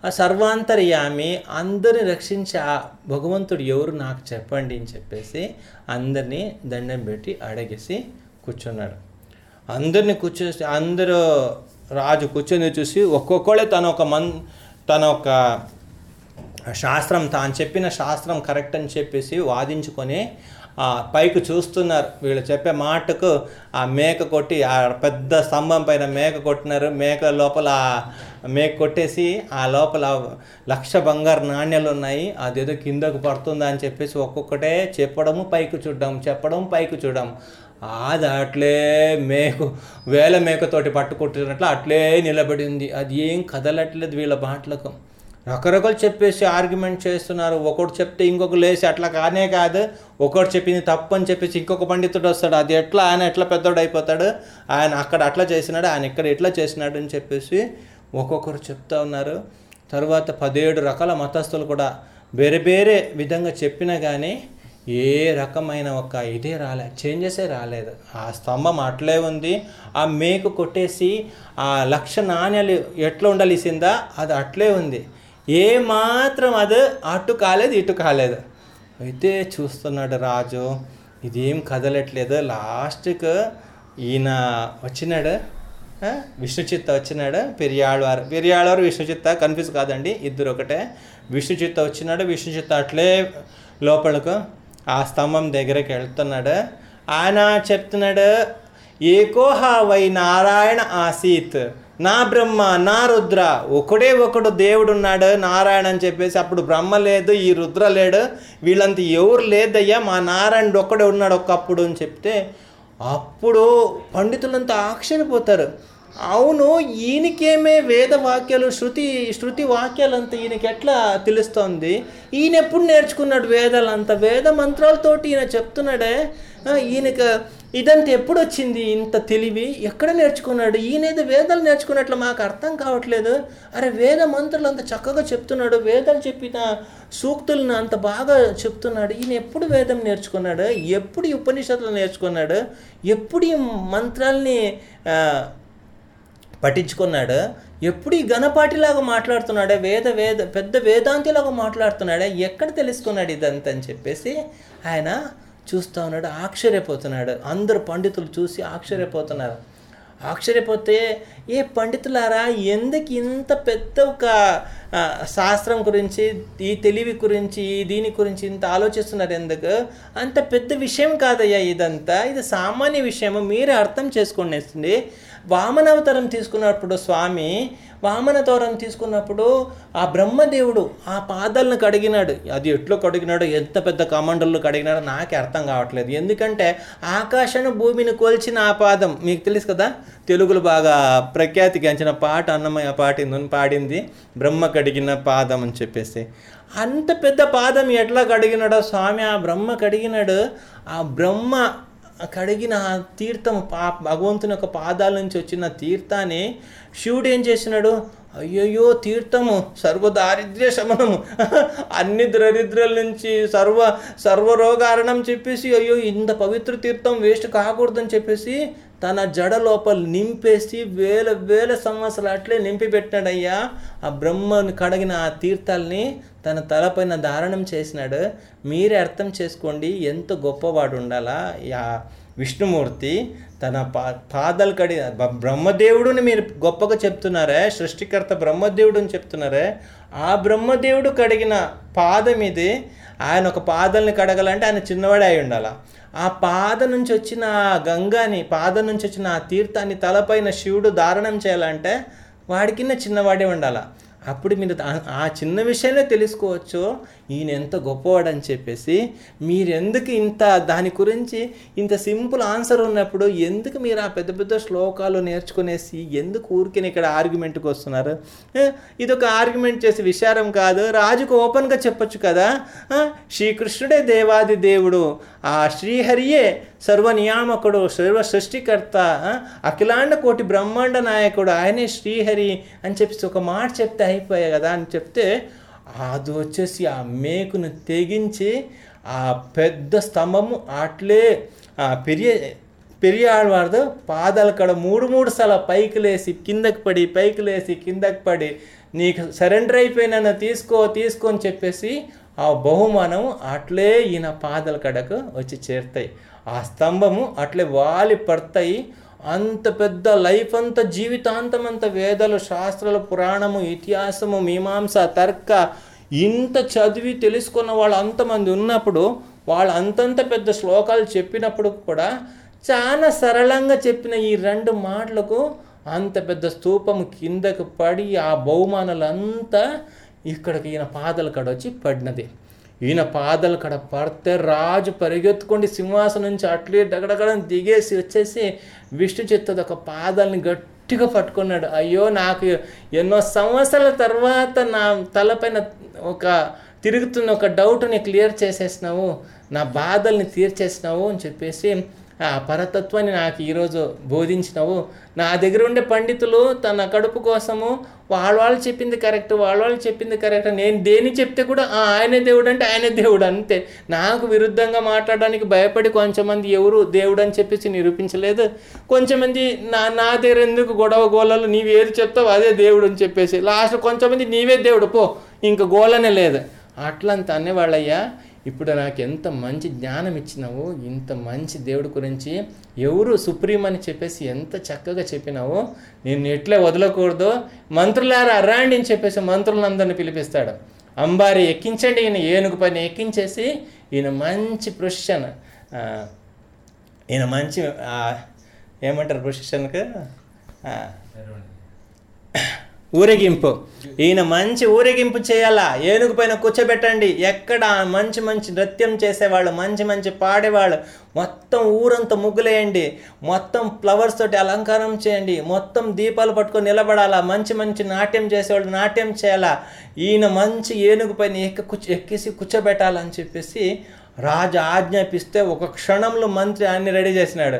ఆ సర్వాంతర్యామి అందరిని రక్షించే ఆ భగవంతుడు ఎవరు నాకు చెప్పండి అని చెప్పేసి అందరినీ దండం పెట్టి అడిగేసి కూర్చున్నాడు. అందరిని కూర్చోసి అందరూ రాజు కూర్చొని చూసి ఒక్కొక్కళ్ళే తన ఒక మన్ తన ఒక శాస్త్రం తాను చెప్పిన శాస్త్రం కరెక్ట్ అని చెప్పేసి వాదించుకొని పైకి చూస్తున్నారు. వీళ్ళు చెప్పే మాటకు ఆ మేక కొట్టి ఆ పెద్ద స్తంభం పైన మేక కొట్టినారు. మేక లోపల మేక కొట్టేసి ఆ లోపల లక్ష బంగారు నాణ్యాలు ఉన్నాయి. అదేదో కిందకు పడుతుందా అని చెప్పేసి ఒక్కొక్కటే చెప్పడము పైకి చూడడం చెప్పడం పైకి చూడడం. అది అట్లే మేకు వేల మేకతోటి పట్టుకుంటున్నట్లు అట్లే నిలబడి ఉంది అది ఏం కదలట్లేదు వీళ్ళ మాటలకు. రకరకాలు చెప్పేసి ఆర్గ్యుమెంట్ చేస్తున్నారు. ఒకటి చెప్తే ఇంకొక లేచి అట్లా కానే కాదు. ఒకటి చెప్పింది తప్పు అని చెప్పేసి ఇంకొక పండితుడు వస్తాడు. అది ఎట్లా? ఆయన ఎట్లా పెద్దోడు అయిపోతాడు? ఆయన అక్కడ అట్లా చేసినాడు ఆయన ఇక్కడ ఎట్లా చేసినాడు అని చెప్పేసి ఒక్కొక్కరు చెప్తా ఉన్నారు. తర్వాత పదిహేడు రకాల మతస్థులు కూడా వేరే వేరే విధంగా చెప్పినా కానీ ఏ రకమైన ఒక ఇదే రాలే చేంజెసే రాలేదు. ఆ స్తంభం అట్లే ఉంది. ఆ మేకు కొట్టేసి ఆ లక్ష నాణ్యాలు ఎట్లా ఉండాల్సిందా అది అట్లే ఉంది. ఏమాత్రం అది అటు కాలేదు ఇటు కాలేదు. అయితే చూస్తున్నాడు రాజు ఇదేం కదలట్లేదు. లాస్ట్కి ఈయన వచ్చినాడు విష్ణుచిత్త వచ్చినాడు పెరియాళ్ళవారు పెరియాళ్ళవారు విష్ణుచిత్త కన్ఫ్యూజ్ కాదండి ఇద్దరు ఒకటే. విష్ణుచిత్త వచ్చినాడు విష్ణుచిత్త అట్లే లోపలకు ఆ స్తంభం దగ్గరికి వెళ్తున్నాడు. ఆయన చెప్తున్నాడు ఏకోహ వై నారాయణ ఆసీత్ నా బ్రహ్మ నా రుద్ర ఒకడే ఒకడు దేవుడు ఉన్నాడు నారాయణ అని చెప్పేసి అప్పుడు బ్రహ్మ లేదు ఈ రుద్ర లేడు వీళ్ళంతా ఎవరు లేదయ్యా మా నారాయణుడు ఒక్కడే ఉన్నాడు ఒకప్పుడు అని చెప్తే అప్పుడు పండితులంతా ఆశ్చర్యపోతారు. అవును ఈయనకేమే వేద వాక్యాలు శృతి శృతి వాక్యాలంతా ఈయనకి ఎట్లా తెలుస్తోంది? ఈయన ఎప్పుడు నేర్చుకున్నాడు వేదాలంతా? వేద మంత్రాలతోటి ఈయన చెప్తున్నాడే ఈయనకు ఇదంతా ఎప్పుడు వచ్చింది ఇంత తెలివి? ఎక్కడ నేర్చుకున్నాడు? ఈయనేదో వేదాలు నేర్చుకున్నట్లు మాకు అర్థం కావట్లేదు. అరే వేద మంత్రులు అంత చక్కగా చెప్తున్నాడు. వేదాలు చెప్పిన సూక్తులను అంత బాగా చెప్తున్నాడు. ఈయన ఎప్పుడు వేదం నేర్చుకున్నాడు? ఎప్పుడు ఈ ఉపనిషత్తులు నేర్చుకున్నాడు? ఎప్పుడు ఈ మంత్రాల్ని పఠించుకున్నాడు? పట్టించుకున్నాడు ఎప్పుడు ఈ ఘనపాటిలాగా మాట్లాడుతున్నాడే? వేద వేద పెద్ద వేదాంతిలాగా మాట్లాడుతున్నాడే? ఎక్కడ తెలుసుకున్నాడు ఇదంతా అని చెప్పేసి ఆయన చూస్తూ ఉన్నాడు ఆశ్చర్యపోతున్నాడు. అందరు పండితులు చూసి ఆశ్చర్యపోతున్నారు. ఆశ్చర్యపోతే ఏ పండితులారా ఎందుకు ఇంత పెద్ద ఒక శాస్త్రం గురించి ఈ తెలివి గురించి ఈ దీని గురించి ఇంత ఆలోచిస్తున్నారు ఎందుకు? అంత పెద్ద విషయం కాదయ్యా ఇదంతా. ఇది సామాన్య విషయము మీరే అర్థం చేసుకోండి వామనవతరం తీసుకున్నప్పుడు స్వామి వామనతవరం తీసుకున్నప్పుడు ఆ బ్రహ్మదేవుడు ఆ పాదాలను కడిగినాడు. అది ఎట్లో కడిగినాడు ఎంత పెద్ద కమండల్లో కడిగినాడో నాకే అర్థం కావట్లేదు. ఎందుకంటే ఆకాశాన్ని భూమిని కొల్చిన ఆ పాదం మీకు తెలుసు కదా? తెలుగులో బాగా ప్రఖ్యాతిగాంచిన పాట అన్నమయ్య పాటిందని పాడింది బ్రహ్మ కడిగిన పాదం అని చెప్పేసి. అంత పెద్ద పాదం ఎట్లా కడిగినాడో స్వామి ఆ బ్రహ్మ కడిగినాడు ఆ బ్రహ్మ కడిగిన ఆ తీర్థం పా భగవంతుని యొక్క పాదాల నుంచి వచ్చిన తీర్థాన్ని శివుడు ఏం చేసినాడు? అయ్యయ్యో తీర్థము సర్వ దారిద్ర్య శమనము. *laughs* అన్ని దరిద్రల నుంచి సర్వ సర్వరోగారణం చెప్పేసి అయ్యో ఇంత పవిత్ర తీర్థం వేస్ట్ కాకూడదని చెప్పేసి తన జడ లోపల నింపేసి వేల వేల సంవత్సరాలు అట్లే నింపి పెట్టినాడయ్యా ఆ బ్రహ్మని కడిగిన ఆ తీర్థాలని తన తలపైన ధారణం చేసినాడు. మీరే అర్థం చేసుకోండి ఎంత గొప్పవాడు ఉండాలా యా విష్ణుమూర్తి తన పా పాదాలు కడి బ్రహ్మదేవుడుని మీరు గొప్పగా చెప్తున్నారే సృష్టికర్త బ్రహ్మదేవుడు అని చెప్తున్నారే. ఆ బ్రహ్మదేవుడు కడిగిన పాదం ఇది. ఆయన ఒక పాదల్ని కడగాలంటే ఆయన చిన్నవాడే అయి ఉండాల ఆ పాద నుంచి వచ్చిన ఆ గంగాని పాదం నుంచి వచ్చిన ఆ తీర్థాన్ని తలపైన శివుడు ధారణం చేయాలంటే వాడికిన్న చిన్నవాడే ఉండాల? అప్పుడు మీరు ఆ- చిన్న విషయమే తెలుసుకోవచ్చు ఈయన ఎంత గొప్పవాడు అని చెప్పేసి. మీరెందుకు ఇంత దాని గురించి ఇంత సింపుల్ ఆన్సర్ ఉన్నప్పుడు ఎందుకు మీరు ఆ పెద్ద పెద్ద శ్లోకాలు నేర్చుకునేసి ఎందుకు ఊరికిని ఇక్కడ ఆర్గ్యుమెంట్కి వస్తున్నారు? ఇదొక ఇది ఒక ఆర్గ్యుమెంట్ చేసే విషారం కాదు. రాజుకు ఓపెన్గా చెప్పొచ్చు కదా. శ్రీకృష్ణుడే దేవాది దేవుడు. ఆ శ్రీహరియే సర్వనియామకుడు సర్వ సృష్టికర్త అఖిలాండ కోటి బ్రహ్మాండ నాయకుడు ఆయనే శ్రీహరి అని చెప్పేసి ఒక మాట చెప్తే అయిపోయాయి కదా అని చెప్తే అది వచ్చేసి ఆ మేకును తెగించి ఆ పెద్ద స్తంభము అట్లే ఆ పెరియ పెరియాడవాడు పాదాల కడ మూడు మూడు సార్లు పైకి లేసి కిందకి పడి పైకి లేసి కిందకి పడి నీకు సరెండర్ అయిపోయినా తీసుకో తీసుకో అని చెప్పేసి ఆ బహుమానం అట్లే ఈయన పాదల కడకు వచ్చి చేరుతాయి. ఆ స్తంభము అట్లే వాలి పడతాయి. అంత పెద్ద లైఫ్ అంతా జీవితాంతం అంత వేదాలు శాస్త్రాలు పురాణము ఇతిహాసము మీమాంస తర్క ఇంత చదివి తెలుసుకున్న వాళ్ళు అంతమంది ఉన్నప్పుడు వాళ్ళు అంతంత పెద్ద శ్లోకాలు చెప్పినప్పుడు కూడా చాలా సరళంగా చెప్పిన ఈ రెండు మాటలకు అంత పెద్ద స్తూపం కిందకు పడి ఆ బహుమానాలంతా ఇక్కడికి ఈయన పాదల కాడ వచ్చి పడినది. ఈయన పాదల కాడ పడితే రాజు పరిగెత్తుకొని సింహాసనం నుంచి అట్లే డగడగడం దిగేసి వచ్చేసి విష్ణు చిత్తది ఒక పాదాలని గట్టిగా పట్టుకున్నాడు. అయ్యో నాకు ఎన్నో సంవత్సరాల తర్వాత నా తలపైన ఒక తిరుగుతున్న ఒక డౌట్ని క్లియర్ చేసేసినావు నా బాధల్ని తీర్చేసినావు అని చెప్పేసి ఆ పరతత్వాన్ని నాకు ఈరోజు బోధించినావు. నా దగ్గర ఉండే పండితులు తన కడుపు కోసము వాళ్ళ వాళ్ళు చెప్పింది కరెక్ట్ వాళ్ళ వాళ్ళు చెప్పింది కరెక్ట్ నేను దేని చెప్తే కూడా ఆయనే దేవుడు అంటే ఆయనే దేవుడు అంతే. నాకు విరుద్ధంగా మాట్లాడడానికి భయపడి కొంచెమంది ఎవరు దేవుడు అని చెప్పేసి నిరూపించలేదు. కొంచెమంది నా నా దగ్గర ఎందుకు గొడవ గోళలు నీవు ఏది చెప్తావు అదే దేవుడు అని చెప్పేసి లాస్ట్ కొంచెమంది నీవే దేవుడు పో ఇంక గోలనే లేదు. అట్లంత అనేవాళ్ళయ్యా. ఇప్పుడు నాకు ఎంత మంచి జ్ఞానం ఇచ్చినావు ఇంత మంచి దేవుడి గురించి ఎవరు సుప్రీం అని చెప్పేసి ఎంత చక్కగా చెప్పినావో నేను ఎట్లే వదలకూడదు మంత్రులారా రండి అని చెప్పేసి మంత్రులందరిని పిలిపిస్తాడు. అంబారి ఎక్కించండి ఈయన ఏనుగు పని ఎక్కించేసి ఈయన మంచి ప్రొఫెషన్ ఈయన మంచి ఏమంటారు ప్రొఫెషన్కి ఊరేగింపు. ఈయన మంచి ఊరేగింపు చేయాలా? ఏనుగు పైన కూర్చోబెట్టండి. ఎక్కడ మంచి మంచి నృత్యం చేసేవాళ్ళు మంచి మంచి పాడేవాళ్ళు మొత్తం ఊరంతా ముగ్గులేయండి. మొత్తం ఫ్లవర్స్ తోటి అలంకారం చేయండి. మొత్తం దీపాలు పట్టుకొని నిలబడాలా? మంచి మంచి నాట్యం చేసేవాళ్ళు నాట్యం చేయాలా? ఈయన మంచి ఏనుగు పైన ఎక్క కూర్చో ఎక్కేసి కూర్చోబెట్టాలని చెప్పేసి రాజు ఆజ్ఞాపిస్తే ఒక క్షణంలో మంత్రి అన్ని రెడీ చేసినాడు.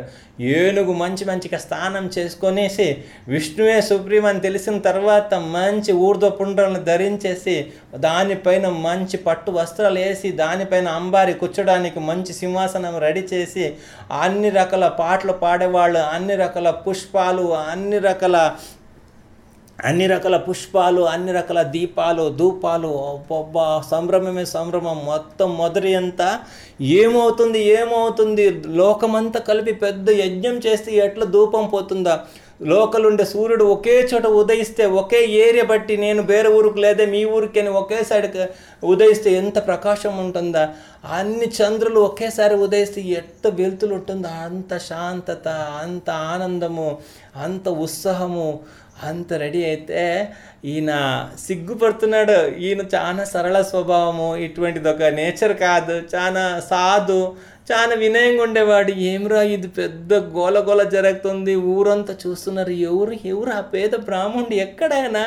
ఏనుగు మంచి మంచిగా స్నానం చేసుకొనేసి విష్ణువే సుప్రీం అని తెలిసిన తర్వాత మంచి ఊర్ధ్వ పుండ్రలను ధరించేసి దానిపైన మంచి పట్టు వస్త్రాలు వేసి దానిపైన అంబారి కూర్చోడానికి మంచి సింహాసనం రెడీ చేసి అన్ని రకాల పాటలు పాడేవాళ్ళు అన్ని రకాల పుష్పాలు అన్ని రకాల అన్ని రకాల పుష్పాలు అన్ని రకాల దీపాలు ధూపాలు అబ్బబ్బా సంభ్రమమే సంభ్రమం మొత్తం మొదటి అంతా ఏమవుతుంది ఏమవుతుంది? లోకమంతా కలిపి పెద్ద యజ్ఞం చేస్తే ఎట్లా ధూపం పోతుందా? లోకలుండే సూర్యుడు ఒకే చోట ఉదయిస్తే ఒకే ఏరియా బట్టి నేను వేరే ఊరికి లేదా మీ ఊరికి అని ఒకే సైడ్ ఉదయిస్తే ఎంత ప్రకాశం ఉంటుందా? అన్ని చంద్రులు ఒకేసారి ఉదయిస్తే ఎంత వెలుతులు ఉంటుందో అంత శాంతత అంత ఆనందము అంత ఉత్సాహము అంత రెడీ అయితే ఈయన సిగ్గుపడుతున్నాడు. ఈయన చాలా సరళ స్వభావము ఇటువంటిది ఒక నేచర్ కాదు చాలా సాధు చాలా వినయంగా ఉండేవాడు. ఏమిరా ఇది పెద్ద గోల గోల జరుగుతుంది? ఊరంతా చూస్తున్నారు. ఎవరు ఎవరు ఆ పేద బ్రాహ్మణుడు? ఎక్కడైనా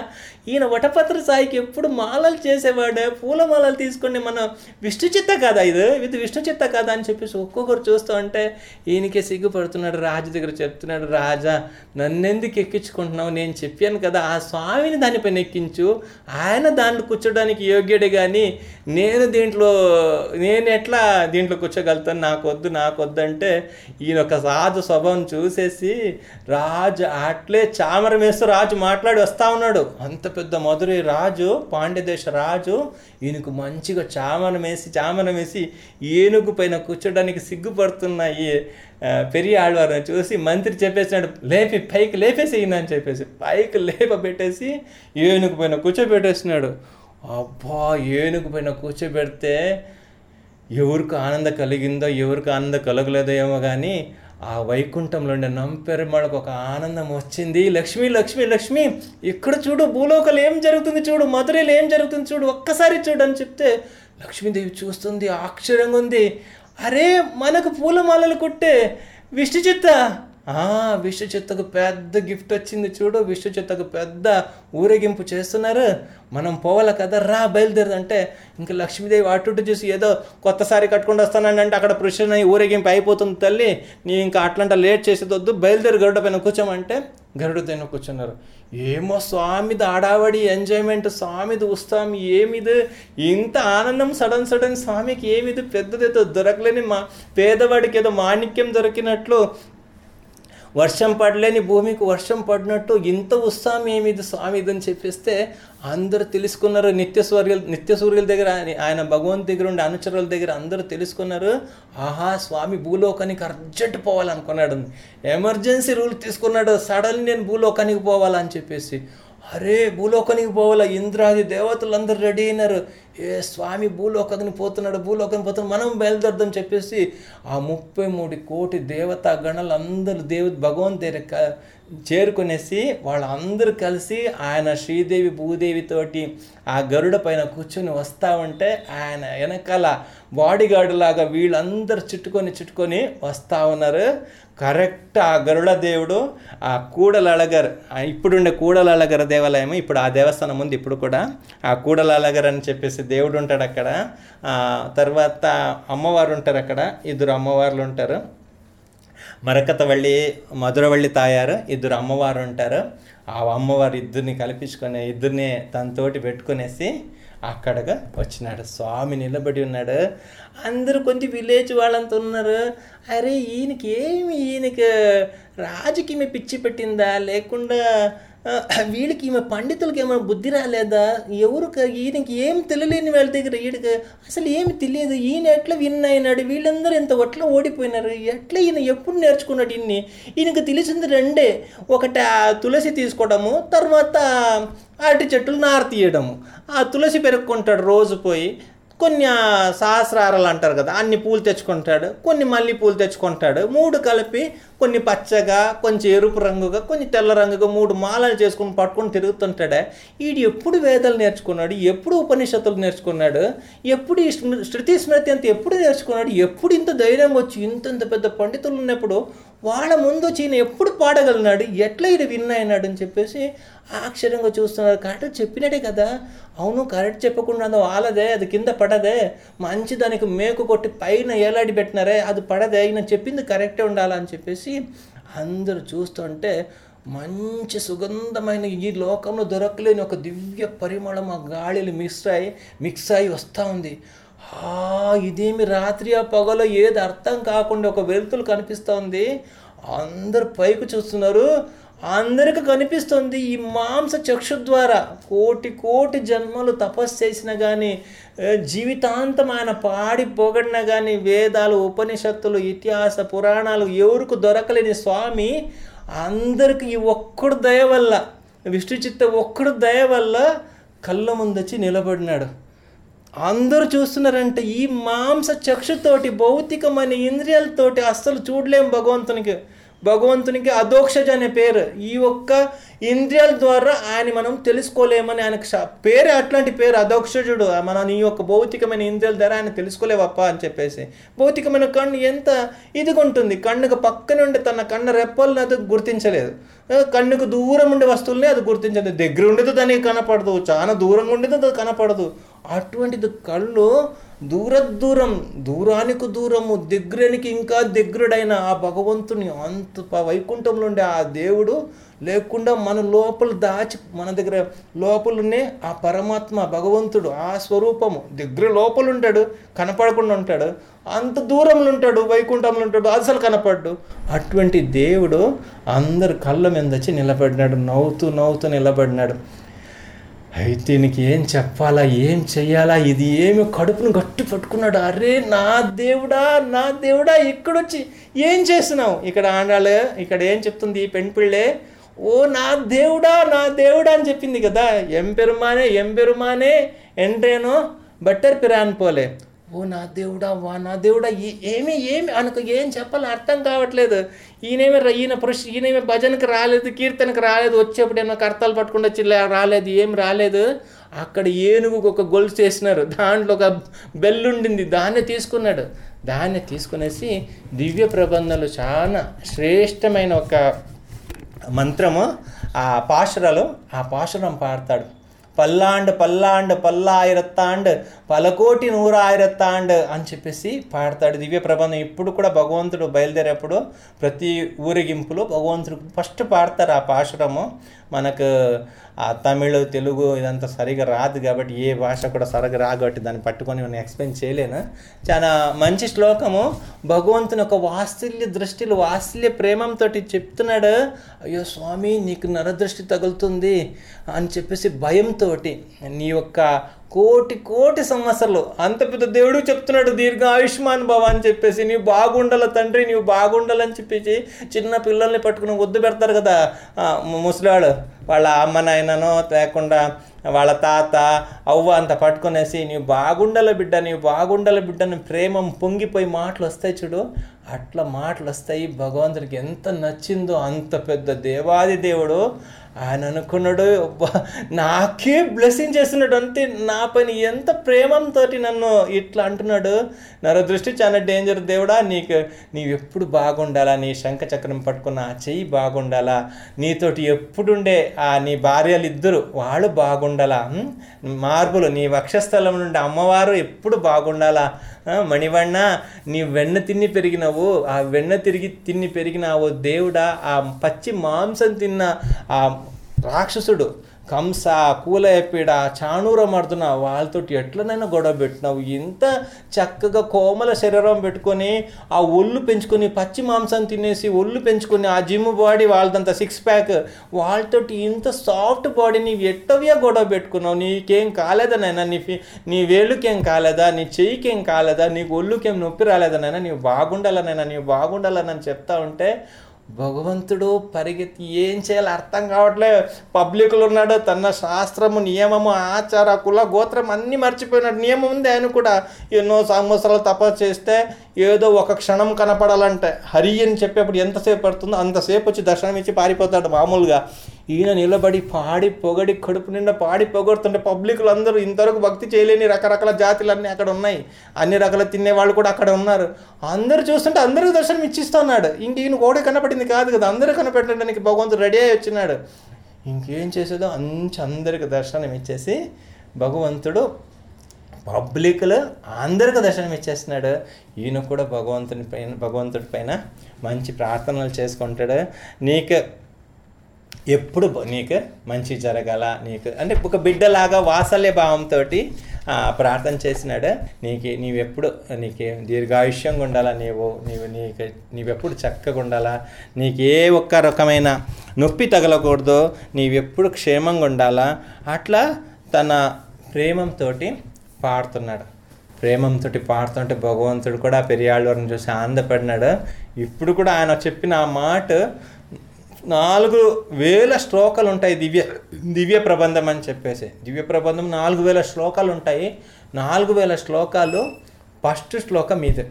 ఈయన వటపత్ర సాయికి ఎప్పుడు మాలలు చేసేవాడు? పూలమాలలు తీసుకుని మనం మన విష్ణు చిత్త కదా ఇది? ఇది విష్ణు చిత్త కదా అని చెప్పేసి ఒక్కొక్కరు చూస్తూ ఉంటే ఈయనకే సిగ్గుపడుతున్నాడు రాజు దగ్గర చెప్తున్నాడు రాజా నన్నెందుకు ఎక్కించుకుంటున్నావు? నేను చెప్పాను కదా ఆ స్వామిని దానిపైన ఎక్కించు. ఆయన దాంట్లో కూర్చోడానికి యోగ్యుడే కానీ నేను దీంట్లో నేను ఎట్లా దీంట్లో కూర్చోగలుగుతాను? నాకు వద్దు నాకు వద్దు అంటే ఈయన ఒక రాజు స్వభావం చూసేసి రాజు అట్లే చామరం వేస్తూ రాజు మాట్లాడి వస్తా ఉన్నాడు. అంత పెద్ద మధురై రాజు పాండ్యదేశ రాజు ఈయనకు మంచిగా చామనం వేసి చామనం వేసి ఏనుగు పైన కూర్చోడానికి సిగ్గుపడుతున్న ఈ ఆ, పెరియ ఆళ్వారిని చూసి మంత్రి చెప్పేసినాడు లేపి పైకి లేపేసి అని చెప్పేసి పైకి లేపబెట్టేసి ఏనుగు పైన కూర్చోబెట్టేసినాడు. అబ్బా ఏనుగు పైన కూర్చోబెడితే ఎవరికి ఆనందం కలిగిందో ఎవరికి ఆనందం కలగలేదో ఏమో కానీ ఆ వైకుంఠంలో ఉండే నంపెరుమాళ్ళకు ఒక ఆనందం వచ్చింది. లక్ష్మి లక్ష్మి లక్ష్మి ఇక్కడ చూడు భూలోకలు ఏం జరుగుతుంది చూడు మధురైలో ఏం జరుగుతుంది చూడు ఒక్కసారి చూడు అని చెప్తే లక్ష్మీదేవి చూస్తుంది ఆశ్చర్యంగా ఉంది. అరే మనకు పూలమాలలు కుట్టే విష్ణుచిత్త విష్ణు చిత్తకు పెద్ద గిఫ్ట్ వచ్చింది చూడు. విష్ణు చిత్తకు పెద్ద ఊరేగింపు చేస్తున్నారు. మనం పోవాలి కదా రా బయలుదేరదంటే ఇంకా లక్ష్మీదేవి అటు ఇటు చూసి ఏదో కొత్త సారి కట్టుకుంటూ వస్తానండి అంటే అక్కడ పురుషుని ఊరేగింపు అయిపోతుంది తల్లి. నీ ఇంకా అట్లంట లేట్ చేసేది వద్దు బయలుదేరి గరుడ పైన కూర్చోమంటే గరుడు పైన కూర్చున్నారు. ఏమో స్వామిది ఆడావడి ఎంజాయ్మెంట్ స్వామిది ఉస్తాం ఏమిది? ఇంత ఆనందం సడన్ సడన్ స్వామికి ఏమిది? పెద్దదేదో దొరకలేని మా పేదవాడికి ఏదో మాణిక్యం దొరికినట్లు వర్షం పడలేని భూమికి వర్షం పడినట్టు ఇంత ఉత్సాహం ఏమిది స్వామి ఇదని చెప్పేస్తే అందరూ తెలుసుకున్నారు. నిత్య సూర్యుల నిత్య సూర్యుల దగ్గర ఆయన- ఆయన భగవంతు దగ్గర ఉండే అనుచరుల దగ్గర అందరూ తెలుసుకున్నారు. ఆహా స్వామి భూలోకానికి అర్జెంట్ పోవాలనుకున్నాడు. ఎమర్జెన్సీ రూల్ తీసుకున్నాడు. సడన్ నేను భూలోకానికి పోవాలని చెప్పేసి అరే భూలోకానికి పోవాల? ఇంద్రాది దేవతలందరూ రెడీ అయినారు. ఏ స్వామి భూలోకానికి పోతున్నాడు భూలోకానికి పోతున్నాడు మనం బయలుదేరదాం చెప్పేసి ఆ ముప్పై మూడు కోటి దేవతా గణాలు అందరూ దేవ భగవంతు దగ్గర క- చేరుకునేసి వాళ్ళందరూ కలిసి ఆయన శ్రీదేవి భూదేవితోటి ఆ గరుడ పైన కూర్చొని వస్తా ఉంటే ఆయన వెనకాల బాడీగార్డు లాగా వీళ్ళందరూ చుట్టుకొని చుట్టుకొని వస్తా ఉన్నారు. కరెక్ట్ ఆ గరుడ దేవుడు ఆ కూడలళగర్ ఇప్పుడుండే కూడలళగర్ దేవాలయం ఇప్పుడు ఆ దేవస్థానం ఉంది ఇప్పుడు కూడా. ఆ కూడలళగర్ అని చెప్పేసి దేవుడు ఉంటాడు అక్కడ. తర్వాత అమ్మవారు ఉంటారు అక్కడ ఇద్దరు అమ్మవార్లు ఉంటారు. మరకతవల్లి మధురవల్లి తాయారు ఇద్దరు అమ్మవారు ఉంటారు. ఆ అమ్మవారు ఇద్దరిని కల్పించుకొని ఇద్దరిని తనతోటి పెట్టుకునేసి అక్కడగా వచ్చినాడు. స్వామి నిలబడి ఉన్నాడు. అందరూ కొంచెం విలేజ్ వాళ్ళంతా ఉన్నారు. అరే ఈయనకి ఏమి? ఈయనకి రాజుకి మీ పిచ్చి పెట్టిందా? లేకుండా వీళ్ళకి ఈమె పండితులకి ఏమైనా బుద్ధి రాలేదా? ఎవరు ఈయనకి ఏం తెలియలేని వాళ్ళ దగ్గర ఈయనకి అసలు ఏమి తెలియదు. ఈయన ఎట్లా విన్ అయినాడు? వీళ్ళందరూ ఇంత ఒట్లా ఓడిపోయినారు. ఎట్లా ఈయన ఎప్పుడు నేర్చుకున్నాడు ఇన్ని ఈయనకి తెలిసింది రెండే. ఒకటి ఆ తులసి తీసుకోవడము తర్వాత అరటి చెట్టులు నార తీయడము ఆ తులసి పెరుక్కుంటాడు రోజు పోయి. కొన్ని సహస్రారాలు అంటారు కదా అన్ని పూలు తెచ్చుకుంటాడు కొన్ని మల్లె పూలు తెచ్చుకుంటాడు మూడు కలిపి కొన్ని పచ్చగా కొంచెం ఎరుపు రంగుగా కొన్ని తెల్ల రంగుగా మూడు మాలలు చేసుకుని పట్టుకొని తిరుగుతుంటాడే. వీడు ఎప్పుడు వేదాలు నేర్చుకున్నాడు ఎప్పుడు ఉపనిషత్తులు నేర్చుకున్నాడు ఎప్పుడు ఈ శృతి స్మృతి అంత ఎప్పుడు నేర్చుకున్నాడు ఎప్పుడు ఇంత ధైర్యం వచ్చి ఇంత ఇంత పెద్ద పండితులు ఉన్నప్పుడు వాళ్ళ ముందు వచ్చి ఈయన ఎప్పుడు పాడగలిగినాడు? ఎట్లా ఇది విన్ అయినాడు అని చెప్పేసి ఆశ్చర్యంగా చూస్తున్నారు. కరెక్ట్ చెప్పినట్టే కదా. అవును కరెక్ట్ చెప్పకుండా అది వాళ్ళదే అది కింద పడదే. మంచి దానికి మేకు కొట్టి పైన ఏలాడి పెట్టినారే అది పడదే. ఈయన చెప్పింది కరెక్టే ఉండాలని చెప్పేసి అందరూ చూస్తుంటే మంచి సుగంధమైన ఈ లోకంలో దొరకలేని ఒక దివ్య పరిమళం ఆ గాలిలో మిక్స్ అయి మిక్స్ అయి వస్తూ ఉంది. ఇదేమి రాత్రి ఆ పగలో ఏది అర్థం కాకుండా ఒక వెలుతులు కనిపిస్తోంది? అందరు పైకి చూస్తున్నారు. అందరికి కనిపిస్తుంది ఈ మాంస చక్షు ద్వారా. కోటి కోటి జన్మలు తపస్సు చేసినా కానీ జీవితాంతం ఆయన పాడి పొగడినా కానీ వేదాలు ఉపనిషత్తులు ఇతిహాస పురాణాలు ఎవరికి దొరకలేని స్వామి అందరికి ఈ ఒక్కడు దయ వల్ల విష్ణు చిత్త ఒక్కడు దయ వల్ల కళ్ళ ముందొచ్చి నిలబడినాడు. అందరూ చూస్తున్నారంటే ఈ మాంస చక్షుతోటి భౌతికమైన ఇంద్రియాలతోటి అస్సలు చూడలేం భగవంతునికి. భగవంతునికి అధోక్షజ అనే పేరు. ఈ ఒక్క ఇంద్రియాల ద్వారా ఆయన మనం తెలుసుకోలేమని ఆయనకు పేరు పేరే అట్లాంటి పేరు అధోక్షజుడు మన ఈ యొక్క భౌతికమైన ఇంద్రియాల ద్వారా ఆయన తెలుసుకోలేవప్ప అని చెప్పేసి. భౌతికమైన కన్ను ఎంత ఇదిగా ఉంటుంది. కన్నుకు పక్క నుండి తన కన్ను రెప్పలను అది గుర్తించలేదు. కన్నుకు దూరం ఉండే వస్తువుల్ని అది గుర్తించదు దగ్గర ఉండేది దానికి కనపడదు. చాలా దూరంగా ఉండేది అది కనపడదు. అటువంటిది కళ్ళు దూర దూరం దూరానికి దూరము దగ్గరానికి ఇంకా దగ్గరుడైన ఆ భగవంతుని అంత వైకుంఠంలో ఉండే ఆ దేవుడు లేకుండా మన లోపల దాచి మన దగ్గర లోపలనే ఆ పరమాత్మ భగవంతుడు ఆ స్వరూపము దగ్గర లోపల ఉంటాడు కనపడకుండా ఉంటాడు అంత దూరంలో ఉంటాడు వైకుంఠంలో ఉంటాడు అసలు కనపడ్డు. అటువంటి దేవుడు అందరు కళ్ళ మీద వచ్చి నిలబడినాడు నవ్వుతూ నవ్వుతూ నిలబడినాడు. అయితే దీనికి ఏం చెప్పాలా ఏం చెయ్యాలా ఇది ఏమి కడుపును గట్టి పట్టుకున్నాడు? అరే నా దేవుడా నా దేవుడా ఇక్కడొచ్చి ఏం చేస్తున్నావు? ఇక్కడ ఆడాలి ఇక్కడ ఏం చెప్తుంది ఈ పెంపిళ్ళే? ఓ నా దేవుడా నా దేవుడా అని చెప్పింది కదా. ఎంపెరుమానే ఎంపెరుమానే ఎం పెరుమానే ఎంట్రేనో బట్టర్ పిరాన్ పోలే. ఓ నా దేవుడా వా నా దేవుడా ఏమి ఏమి అనుకు ఏం చెప్పాలో అర్థం కావట్లేదు. ఈయనేమి ఈయన పురుష ఈయనేమి భజనకి రాలేదు కీర్తనకి రాలేదు వచ్చేప్పుడు ఏమైనా కర్తలు పట్టుకుండా వచ్చి రాలేదు ఏం రాలేదు. అక్కడ ఏనుగుకు ఒక గొలుసు చేసినారు. దాంట్లో ఒక బెల్లుండింది దాన్ని తీసుకున్నాడు. దాన్ని తీసుకునేసి దివ్య ప్రబంధాలు చాలా శ్రేష్టమైన ఒక మంత్రము ఆ పాశురాలు ఆ పాశురం పాడతాడు. పల్లాండ్ పల్లాండ్ పల్లాయిరత్తాండ్ పలకోటి నూరాయిరత్తాండ్ అని చెప్పేసి పాడతాడు దివ్య ప్రబంధం. ఇప్పుడు కూడా భగవంతుడు బయలుదేరేప్పుడు ప్రతి ఊరేగింపులో భగవంతుడు ఫస్ట్ పాడతారు ఆ పాశురము. మనకు ఆ తమిళ్ తెలుగు ఇదంతా సరిగా రాదు కాబట్టి ఏ భాష కూడా సరిగా రాదు కాబట్టి దాన్ని పట్టుకొని నేను ఎక్స్ప్లెయిన్ చేయలేను. చాలా మంచి శ్లోకము. భగవంతుని ఒక వాత్సల్య దృష్టిలో వాత్సల్య ప్రేమంతో చెప్తున్నాడు. అయ్యో స్వామి నీకు నరదృష్టి తగులుతుంది అని చెప్పేసి భయంతో నీ యొక్క కోటి కోటి సంవత్సరాలు. అంత పెద్ద దేవుడు చెప్తున్నాడు దీర్ఘ ఆయుష్మాన్ భవ అని చెప్పేసి నీవు బాగుండాల తండ్రి నీవు బాగుండాలని చెప్పేసి చిన్న పిల్లల్ని పట్టుకుని వద్దు పెడతారు కదా ముసలాడు వాళ్ళ అమ్మ నాయననో లేకుండా వాళ్ళ తాత అవ్వ అంత పట్టుకునేసి నీవు బాగుండల బిడ్డ నీవు బాగుండల బిడ్డని ప్రేమం పొంగిపోయి మాటలు వస్తాయి చూడు. అట్లా మాటలు వస్తాయి భగవంతుడికి ఎంత నచ్చిందో అంత పెద్ద దేవాది దేవుడు. ఆయన అనుకున్నాడు నాకే బ్లెస్సింగ్ చేస్తున్నాడు అంతే నా పని ఎంత ప్రేమంతో నన్ను ఇట్లా అంటున్నాడు. నరదృష్టి చాలా డేంజర్ దేవుడా. నీకు నీవు ఎప్పుడు బాగుండాలా? నీ శంఖ చక్రం పట్టుకున్న ఆ చెయ్యి బాగుండాలా? నీతోటి ఎప్పుడుండే ఆ నీ భార్యలు ఇద్దరు వాళ్ళు బాగుండాలా? మార్పులు నీ వక్షస్థలం నుండి అమ్మవారు ఎప్పుడు బాగుండాలా? మణివన్న నీ వెన్న తిని పెరిగినవు. ఆ వెన్న తిరిగి తిని ఓ దేవుడా. ఆ పచ్చి మాంసం తిన్న ఆ రాక్షసుడు కంస కూలయపీడ చాణూర మర్దున వాళ్ళతోటి ఎట్లనైనా గొడవ పెట్టినావు? ఇంత చక్కగా కోమల శరీరం పెట్టుకొని ఆ ఒళ్ళు పెంచుకొని పచ్చి మాంసం తినేసి ఒళ్ళు పెంచుకొని ఆ జిమ్ బాడీ వాళ్ళదంతా సిక్స్ ప్యాక్ వాళ్ళతోటి ఇంత సాఫ్ట్ బాడీ నీవు ఎట్టవే గొడవ పెట్టుకున్నావు? నీకేం కాలేదా నైనా నీ ఫి- నీ వేలుకేం కాలేదా? నీ చెయ్యికేం కాలేదా? నీకు ఒళ్ళుకేం నొప్పి రాలేదా నాయనా? నీవు బాగుండాలనైనా నీవు బాగుండాలని చెప్తా ఉంటే భగవంతుడు పరిగెత్తి ఏం చేయాలో అర్థం కావట్లే పబ్లిక్లు ఉన్నాడు తన శాస్త్రము నియమము ఆచార కుల గోత్రం అన్నీ మర్చిపోయినాడు. నియమం ఉంది ఆయన కూడా. ఎన్నో సంవత్సరాలు తప చేస్తే ఏదో ఒక క్షణం కనపడాలంటే. హరి అని చెప్పేప్పుడు ఎంతసేపు పడుతుందో అంతసేపు వచ్చి దర్శనం ఇచ్చి పారిపోతాడు మామూలుగా. ఈయన నిలబడి పాడి పొగడి కడుపు నిండా పాడి పొగడుతుంటే పబ్లిక్లు అందరూ ఇంతవరకు భక్తి చేయలేని రకరకాల జాతులన్నీ అక్కడ ఉన్నాయి. అన్ని రకాల తినేవాళ్ళు కూడా అక్కడ ఉన్నారు. అందరూ చూస్తుంటే అందరికీ దర్శనం ఇచ్చిస్తున్నాడు. ఇంక ఈయన కూడా కనపడింది కాదు కదా. అందరూ కనపెట్టడానికి భగవంతుడు రెడీ అయి వచ్చినాడు. ఇంకేం చేసేదో అంచి అందరికి దర్శనం ఇచ్చేసి భగవంతుడు పబ్లిక్లో అందరికి దర్శనం ఇచ్చేస్తున్నాడు. ఈయన కూడా భగవంతుని పైన భగవంతుడి పైన మంచి ప్రార్థనలు చేసుకుంటాడు. నీకు ఎప్పుడు నీకు మంచి జరగాల నీకు అంటే ఒక బిడ్డలాగా వాసల్య భావంతో ప్రార్థన చేసినాడు. నీకు నీవెప్పుడు నీకు దీర్ఘాయుష్యంగా ఉండాలా నీవు? నీవు నీకు నీవెప్పుడు చక్కగా ఉండాలా? నీకు ఏ ఒక్క రకమైన నొప్పి తగలకూడదు. నీవెప్పుడు క్షేమంగా ఉండాలా? అట్లా తన ప్రేమంతో పాడుతున్నాడు. ప్రేమంతో పాడుతుంటే భగవంతుడు కూడా పెరియాళ్ళవారిని చూసి ఆనందపడినాడు. ఇప్పుడు కూడా ఆయన చెప్పిన ఆ మాట నాలుగు వేల శ్లోకాలు ఉంటాయి దివ్య దివ్య ప్రబంధం అని చెప్పేసి. దివ్య ప్రబంధం నాలుగు వేల శ్లోకాలు ఉంటాయి. నాలుగు వేల శ్లోకాలు ఫస్ట్ శ్లోకం ఇది.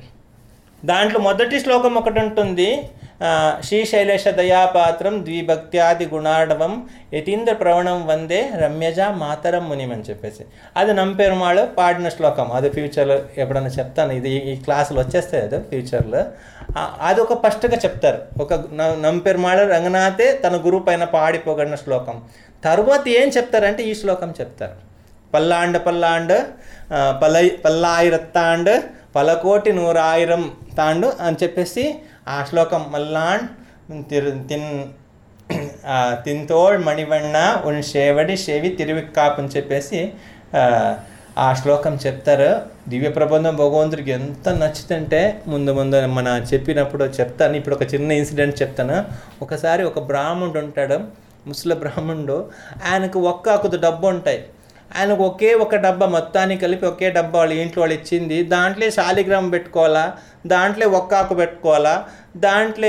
దాంట్లో మొదటి శ్లోకం ఒకటి ఉంటుంది. ఆ, శ్రీశైలేష దయాపాత్రం ద్విభక్త్యాది గుణాడవం యతీంద్ర ప్రవణం వందే రమ్యజ మాతరం మునిం అని చెప్పేసి. అది నంపెరుమాళ్ పాడిన శ్లోకం. అది ఫ్యూచర్లో ఎప్పుడన్నా చెప్తాను. ఇది ఈ క్లాసులు వచ్చేస్తాయి అది ఫ్యూచర్లో అది ఒక ఫస్ట్గా చెప్తారు. ఒక న- నంపెరుమాళ్ రంగనాథే తన గురువు పైన పాడిపోగడిన శ్లోకం. తర్వాత ఏం చెప్తారంటే ఈ శ్లోకం చెప్తారు. పల్లాండ పల్లాండ ఆ, పలై పల్లాయిరత్తాండ్ పలకోటి నూరాయిరం తాండు అని చెప్పేసి ఆ శ్లోకం మల్లాండ్ తిరు తిన్ ఆ, తింతోళ్ మణివಣ್ణ ఉన్ షేవడి షేవి తిరువిక్కాపు అని చెప్పేసి ఆ, శ్లోకం చెప్తారు. దివ్య ప్రబంధం భగవంతుడికి ఎంత నచ్చుతుంటే ముందు ముందు మన చెప్పినప్పుడు చెప్తాను. ఇప్పుడు ఒక చిన్న ఇన్సిడెంట్ చెప్తాను. ఒకసారి ఒక బ్రాహ్మణుడు ఉంటాడు ముసలి బ్రాహ్మణుడు. ఆయనకు ఒక్క కొద్ది డబ్బు ఉంటాయి. ఆయనకు ఒకే ఒక డబ్బా మొత్తాన్ని కలిపి ఒకే డబ్బా వాళ్ళ ఇంట్లో వాళ్ళు ఇచ్చింది. దాంట్లో శాలిగ్రామ్ పెట్టుకోవాలా? దాంట్లో ఒక్కాకు పెట్టుకోవాలా? దాంట్లో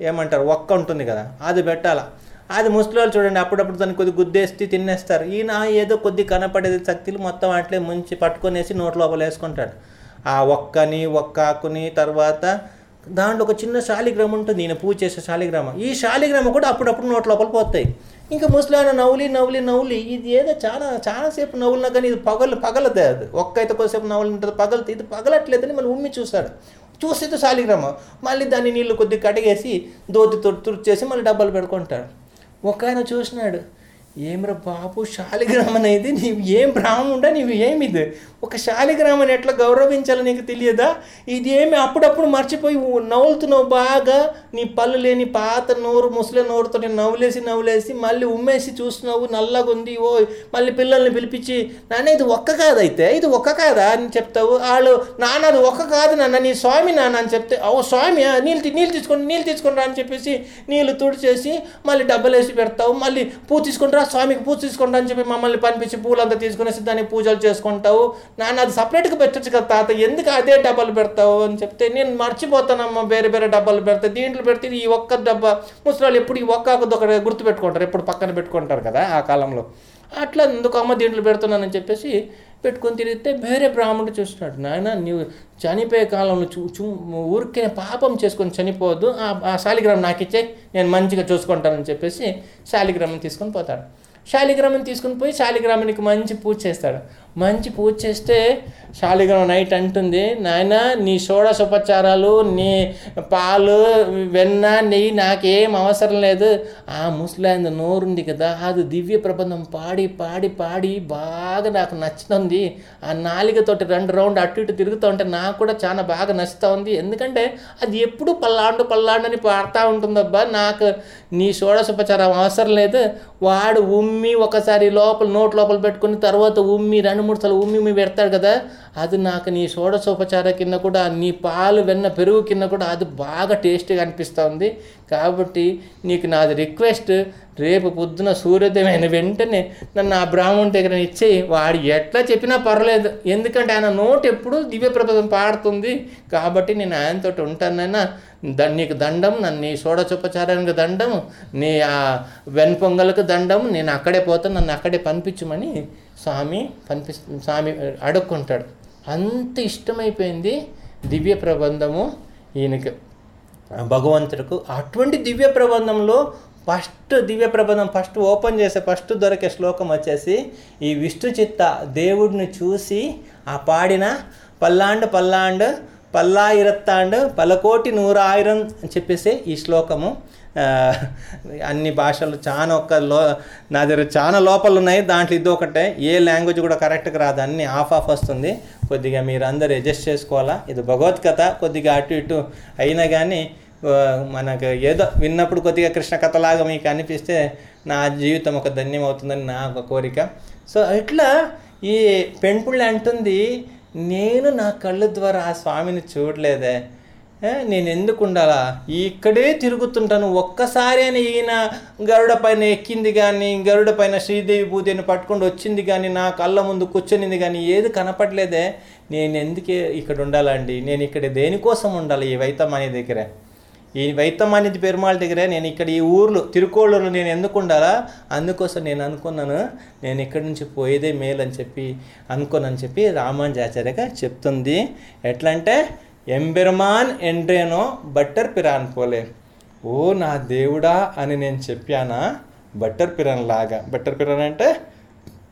ఏమంటారు ఒక్క ఉంటుంది కదా అది పెట్టాలా? అది ముసలి వాళ్ళు చూడండి అప్పుడప్పుడు దాన్ని కొద్ది గుద్దేసి తినేస్తారు. ఈయన ఏదో కొద్ది కనపడేది శక్తులు మొత్తం అట్లే ముంచి పట్టుకొనేసి నోట్ లోపల వేసుకుంటాడు. ఆ ఒక్కని ఒక్కాకుని తర్వాత దాంట్లో ఒక చిన్న శాలిగ్రామం ఉంటుంది. ఈయన పూజ చేసే శాలిగ్రామం. ఈ శాలిగ్రామ కూడా అప్పుడప్పుడు నోట్ లోపల పోతాయి. ఇంకా ముసలాయన నవ్వులి నవ్వులి నవ్వులి. ఇది ఏదో చాలా చాలాసేపు నవ్వులినా కానీ ఇది పగలు పగలదే అది. ఒక్కైతే అయితే కొద్దిసేపు నవ్వులు ఉంటుంది పగలుతుంది ఇది పగలట్లేదని మళ్ళీ ఉమ్మి చూస్తాడు. చూస్తే శాలిగ్రామం. మళ్ళీ దాన్ని నీళ్ళు కొద్దిగా కడిగేసి దోతి తుడిచేసి మళ్ళీ డబ్బాలు పెట్టుకుంటాడు ఒక ఆయన చూసినాడు. ఏమ్రా బాబు శాలిగ్రామం అనేది నీవు ఏం బ్రాహ్మణుడా నీవు ఏమిది ఒక శాలిగ్రామని ఎట్లా గౌరవించాలో నీకు తెలియదా? ఇది ఏమి అప్పుడప్పుడు మర్చిపోయి నవ్వులుతున్నావు బాగా? నీ పళ్ళు లేని పాత నోరు ముసలి నోరుతో నవ్వులేసి నవ్వులేసి మళ్ళీ ఉమ్మేసి చూస్తున్నావు నల్లగా ఉంది ఓ మళ్ళీ పిల్లల్ని పిలిపించి నాన్న ఇది ఒక్క కాదైతే ఇది ఒక్క కాదా? అని చెప్తావు. వాళ్ళు నాన్న అది ఒక్క కాదు నాన్న నీ స్వామి నాన్న అని చెప్తే ఓ స్వామి నీళ్ళు నీళ్ళు తీ- నీళ్ళు తీసుకోండి నీళ్ళు తీసుకుంటా అని చెప్పేసి నీళ్ళు తుడిచేసి మళ్ళీ డబ్బులు వేసి పెడతావు. మళ్ళీ పూ తీసుకుంటారా స్వామికి పూజ తీసుకుంటా అని చెప్పి మమ్మల్ని పంపించి పూలంతా తీసుకునేసి దాన్ని పూజలు చేసుకుంటావు. నాన్న అది సపరేట్గా పెట్టచ్చు కదా తాత ఎందుకు అదే డబ్బాలు పెడతావు అని చెప్తే నేను మర్చిపోతానమ్మా వేరే వేరే డబ్బాలు పెడితే దీంట్లో పెడితే ఈ ఒక్క డబ్బా. ముసలాళ్ళు ఎప్పుడు ఈ ఒక్క ఒకటి గుర్తు పెట్టుకుంటారు ఎప్పుడు పక్కన పెట్టుకుంటారు కదా ఆ కాలంలో. అట్లా ఎందుకు అమ్మ దీంట్లో పెడుతున్నానని చెప్పేసి పెట్టుకొని తిరిగితే వేరే బ్రాహ్మణుడు చూస్తున్నాడు. నాయన నీవు చనిపోయే కాలంలో చూ చూ ఊరికే పాపం చేసుకొని చనిపోవద్దు. ఆ ఆ శాలిగ్రామం నాకు ఇచ్చే నేను మంచిగా చూసుకుంటానని చెప్పేసి శాలిగ్రామం తీసుకొని పోతాడు. శాలిగ్రామం తీసుకుని పోయి శాలిగ్రామానికి మంచి పూజ చేస్తాడు. మంచి పూజ చేస్తే శాలిగ్రామ నైట్ అంటుంది. నాయన నీ షోడశోపచారాలు నీ పాలు వెన్న నెయ్యి నాకేం అవసరం లేదు. ఆ ముసలాయన నోరుంది కదా అది దివ్య ప్రబంధం పాడి పాడి పాడి బాగా నాకు నచ్చుతుంది. ఆ నాలికతోటి రెండు రౌండ్ అటు ఇటు తిరుగుతూ ఉంటే నాకు కూడా చాలా బాగా నచ్చుతూ ఉంది. ఎందుకంటే అది ఎప్పుడు పల్లాండు పల్లాండు అని పాడుతూ ఉంటుందబ్బా. నాకు నీ షోడశోపచారం అవసరం లేదు. వాడు ఉమ్మి ఒకసారి లోపల నోట్ లోపల పెట్టుకుని తర్వాత ఉమ్మి రెండు మూడు సార్లు ఉమ్మి ఉమ్మి పెడతాడు కదా అది నాకు నీ షోడశోపచార కింద కూడా నీ పాలు వెన్న పెరుగు కింద కూడా అది బాగా టేస్టీగా అనిపిస్తూ ఉంది కాబట్టి నీకు నాది రిక్వెస్ట్ రేపు పొద్దున సూర్యోదయమైన వెంటనే నన్ను ఆ బ్రాహ్మణుడి దగ్గర ఇచ్చేయి. వాడు ఎట్లా చెప్పినా పర్లేదు. ఎందుకంటే ఆయన నోటు ఎప్పుడు దివ్య పాడుతుంది. కాబట్టి నేను ఆయనతో ఉంటానైనా ద నీకు దండం నన్ను నీ షోడచోపచారానికి దండం నీ ఆ వెన్పొంగలకి దండం నేను అక్కడే పోతాను నన్ను అక్కడే పంపించమని స్వామి పంపి స్వామి అడుక్కుంటాడు. అంత ఇష్టమైపోయింది దివ్య ప్రబంధము ఈయనకి. భగవంతుడికి అటువంటి దివ్య ప్రబంధంలో ఫస్ట్ దివ్య ప్రబంధం ఫస్ట్ ఓపెన్ చేసే ఫస్ట్ దొరికే శ్లోకం వచ్చేసి ఈ విష్ణు చిత్త దేవుడిని చూసి ఆ పాడిన పల్లాండు పల్లాండు పల్లాయిరత్తాండు పలకోటి నూరాయిరం అని చెప్పేసి ఈ శ్లోకము. అన్ని భాషలు చాలా ఒక్క లో నా దగ్గర చాలా లోపలు ఉన్నాయి దాంట్లో ఇది ఒకటే. ఏ లాంగ్వేజ్ కూడా కరెక్ట్గా రాదు. అన్ని ఆఫ్ ఆఫ్ వస్తుంది. కొద్దిగా మీరు అందరు అడ్జస్ట్ చేసుకోవాలా? ఇది భగవద్గీత. కొద్దిగా అటు ఇటు అయినా కానీ మనకు ఏదో విన్నప్పుడు కొద్దిగా కృష్ణ కథలాగా మీకు అనిపిస్తే నా జీవితం ఒక ధన్యం అవుతుందని నా ఒక కోరిక. సో ఇట్లా ఈ పెంపుళ్ళు అంటుంది నేను నా కళ్ళు ద్వారా ఆ స్వామిని చూడలేదే. నేను ఎందుకు ఉండాలా? ఇక్కడే తిరుగుతుంటాను. ఒక్కసారి అని ఈయన గరుడ పైన ఎక్కింది కానీ గరుడ పైన శ్రీదేవి భూదేవిని పట్టుకొని వచ్చింది కానీ నా కళ్ళ ముందు కూర్చొనింది కానీ ఏది కనపడలేదే. నేను ఎందుకే ఇక్కడ ఉండాలండి నేను ఇక్కడ దేనికోసం ఉండాలి ఈ వైతమాని దగ్గర? ఈ వైతమాని పెరుమాళ్ దగ్గరే నేను ఇక్కడ ఈ ఊర్లో తిరుకోళ్ళూరులో నేను ఎందుకు ఉండాలా? అందుకోసం నేను అనుకున్నాను. నేను ఇక్కడి నుంచి పోయేదే మేలు అని చెప్పి అనుకోనని చెప్పి రామానుజాచార్యగా చెప్తుంది. ఎట్లా అంటే ఎంబెర్మాన్ ఎండ్రేనో బట్టర్ పిరాన్ పోలే. ఓ నా దేవుడా అని నేను చెప్పానా? బట్టర్ పిరాన్ లాగా. బట్టర్ పిరాన్ అంటే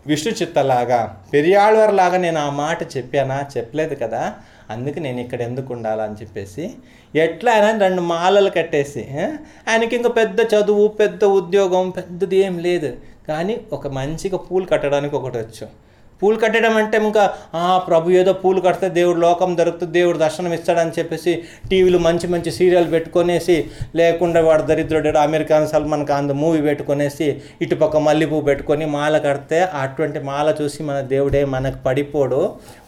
విష్ణు చిత్తలాగా పెరియాళ్ళవారి లాగా నేను ఆ మాట చెప్పానా? చెప్పలేదు కదా. అందుకు నేను ఇక్కడ ఎందుకు ఉండాలని చెప్పేసి. ఎట్లా అయినా రెండు మాలలు కట్టేసి ఆయనకి ఇంకా పెద్ద చదువు పెద్ద ఉద్యోగం పెద్దది ఏం లేదు. కానీ ఒక మంచిగా పూలు కట్టడానికి ఒకటి వచ్చు. పూలు కట్టడం అంటే ఇంకా ప్రభు ఏదో పూలు కడితే దేవుడు లోకం దొరుకుతుంది దేవుడు దర్శనం ఇస్తాడని చెప్పేసి టీవీలో మంచి మంచి సీరియల్ పెట్టుకొనేసి లేకుండా వాడు దరిద్రుడు అమెరికాన్ సల్మాన్ ఖాన్ మూవీ పెట్టుకొనేసి ఇటుపక్క మల్లెపూ పెట్టుకొని మాల కడితే అటువంటి మాల చూసి మన దేవుడే మనకు పడిపోడు.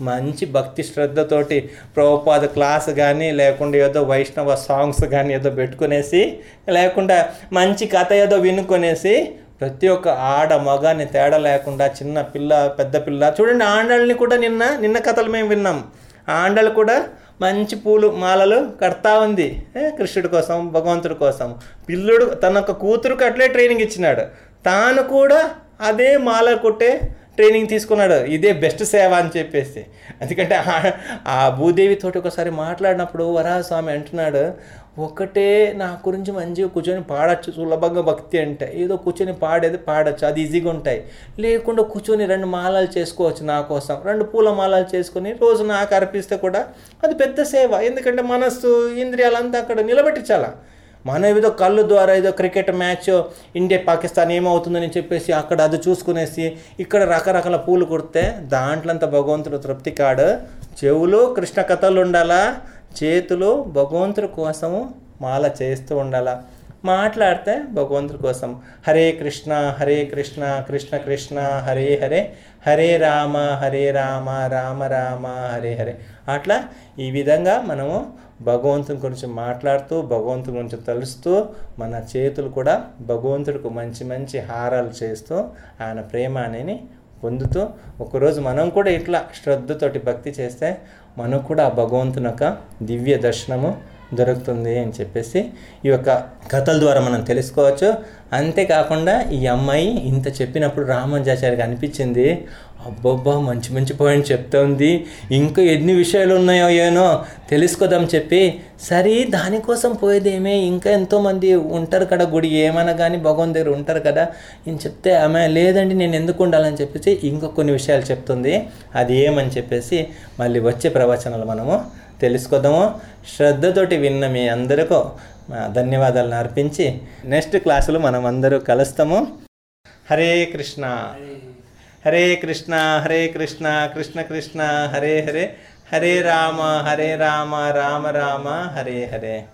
మంచి భక్తి శ్రద్ధతోటి ప్రభుపాద క్లాస్ కానీ లేకుండా ఏదో వైష్ణవ సాంగ్స్ కానీ ఏదో పెట్టుకునేసి లేకుండా మంచి కథ ఏదో వినుకొనేసి ప్రతి ఒక్క ఆడ మగాన్ని తేడా లేకుండా చిన్న పిల్ల పెద్ద పిల్ల. చూడండి ఆండాళ్ళని కూడా నిన్న నిన్న కథలు మేము విన్నాం. ఆండలు కూడా మంచి పూలు మాలలు కడతా ఉంది కృష్ణుడి కోసం భగవంతుడి కోసం. పిల్లుడు తన ఒక కూతురుకు అట్లే ట్రైనింగ్ ఇచ్చినాడు. తాను కూడా అదే మాల కొట్టే ట్రైనింగ్ తీసుకున్నాడు. ఇదే బెస్ట్ సేవ అని చెప్పేసి. ఎందుకంటే ఆ- ఆ భూదేవితోటి ఒకసారి మాట్లాడినప్పుడు వరాహస్వామి అంటున్నాడు ఒకటే నా గురించి మంచిగా కూర్చొని పాడచ్చు సులభంగా భక్తి అంటే. ఏదో కూర్చొని పాడేది పాడచ్చు అది ఈజీగా ఉంటాయి. లేకుండా కూర్చొని రెండు మాలలు చేసుకోవచ్చు నా కోసం. రెండు పూల మాలలు చేసుకొని రోజు నాకు అర్పిస్తే కూడా అది పెద్ద సేవ. ఎందుకంటే మనస్సు ఇంద్రియాలంతా అక్కడ నిలబెట్టించాలా మనం ఏదో కళ్ళు ద్వారా ఏదో క్రికెట్ మ్యాచ్ ఇండియా పాకిస్తాన్ ఏమవుతుందని చెప్పేసి అక్కడ అది చూసుకునేసి ఇక్కడ రకరకాల పూలు కుడితే దాంట్లంత భగవంతుడు తృప్తి కాడు. చెవులు కృష్ణ కథలు ఉండాలా? చేతులు భగవంతుడి కోసము మాల చేస్తూ ఉండాలా. మాట్లాడితే భగవంతుడి కోసం. హరే కృష్ణ హరే కృష్ణ కృష్ణ కృష్ణ హరే హరే హరే రామ హరే రామ రామ రామ హరే హరే. అట్లా ఈ విధంగా మనము భగవంతుని గురించి మాట్లాడుతూ భగవంతుని గురించి తలుస్తూ మన చేతులు కూడా భగవంతుడికి మంచి మంచి హారాలు చేస్తూ ఆయన ప్రేమ అనేది పొందుతూ ఒకరోజు మనం కూడా ఇట్లా శ్రద్ధతోటి భక్తి చేస్తే మనకు కూడా ఆ భగవంతుని యొక్క దివ్య దర్శనము దొరుకుతుంది అని చెప్పేసి ఈ యొక్క కథల ద్వారా మనం తెలుసుకోవచ్చు. అంతేకాకుండా ఈ అమ్మాయి ఇంత చెప్పినప్పుడు రామానుజాచార్యకి అనిపించింది అబ్బబ్బా మంచి మంచి పాయింట్ చెప్తోంది. ఇంకా ఎన్ని విషయాలు ఉన్నాయో ఏనో తెలుసుకోదాం చెప్పి సరే దానికోసం పోయేదేమే. ఇంకా ఎంతోమంది ఉంటారు కదా గుడి ఏమైనా కానీ భగవాన్ దగ్గర ఉంటారు కదా. నేను చెప్తే ఆమె లేదండి నేను ఎందుకు ఉండాలని చెప్పేసి ఇంకా కొన్ని విషయాలు చెప్తుంది. అది ఏమని చెప్పేసి మళ్ళీ వచ్చే ప్రవచనాలు మనము తెలుసుకుందాము. శ్రద్ధతోటి విన్న మీ అందరికీ ధన్యవాదాలను అర్పించి నెక్స్ట్ క్లాసులో మనం అందరూ కలుస్తాము. హరే కృష్ణ. హరే కృష్ణ హరే కృష్ణ కృష్ణ కృష్ణ హరే హరే. హరే రామ హరే రామ రామ రామ హరే హరే.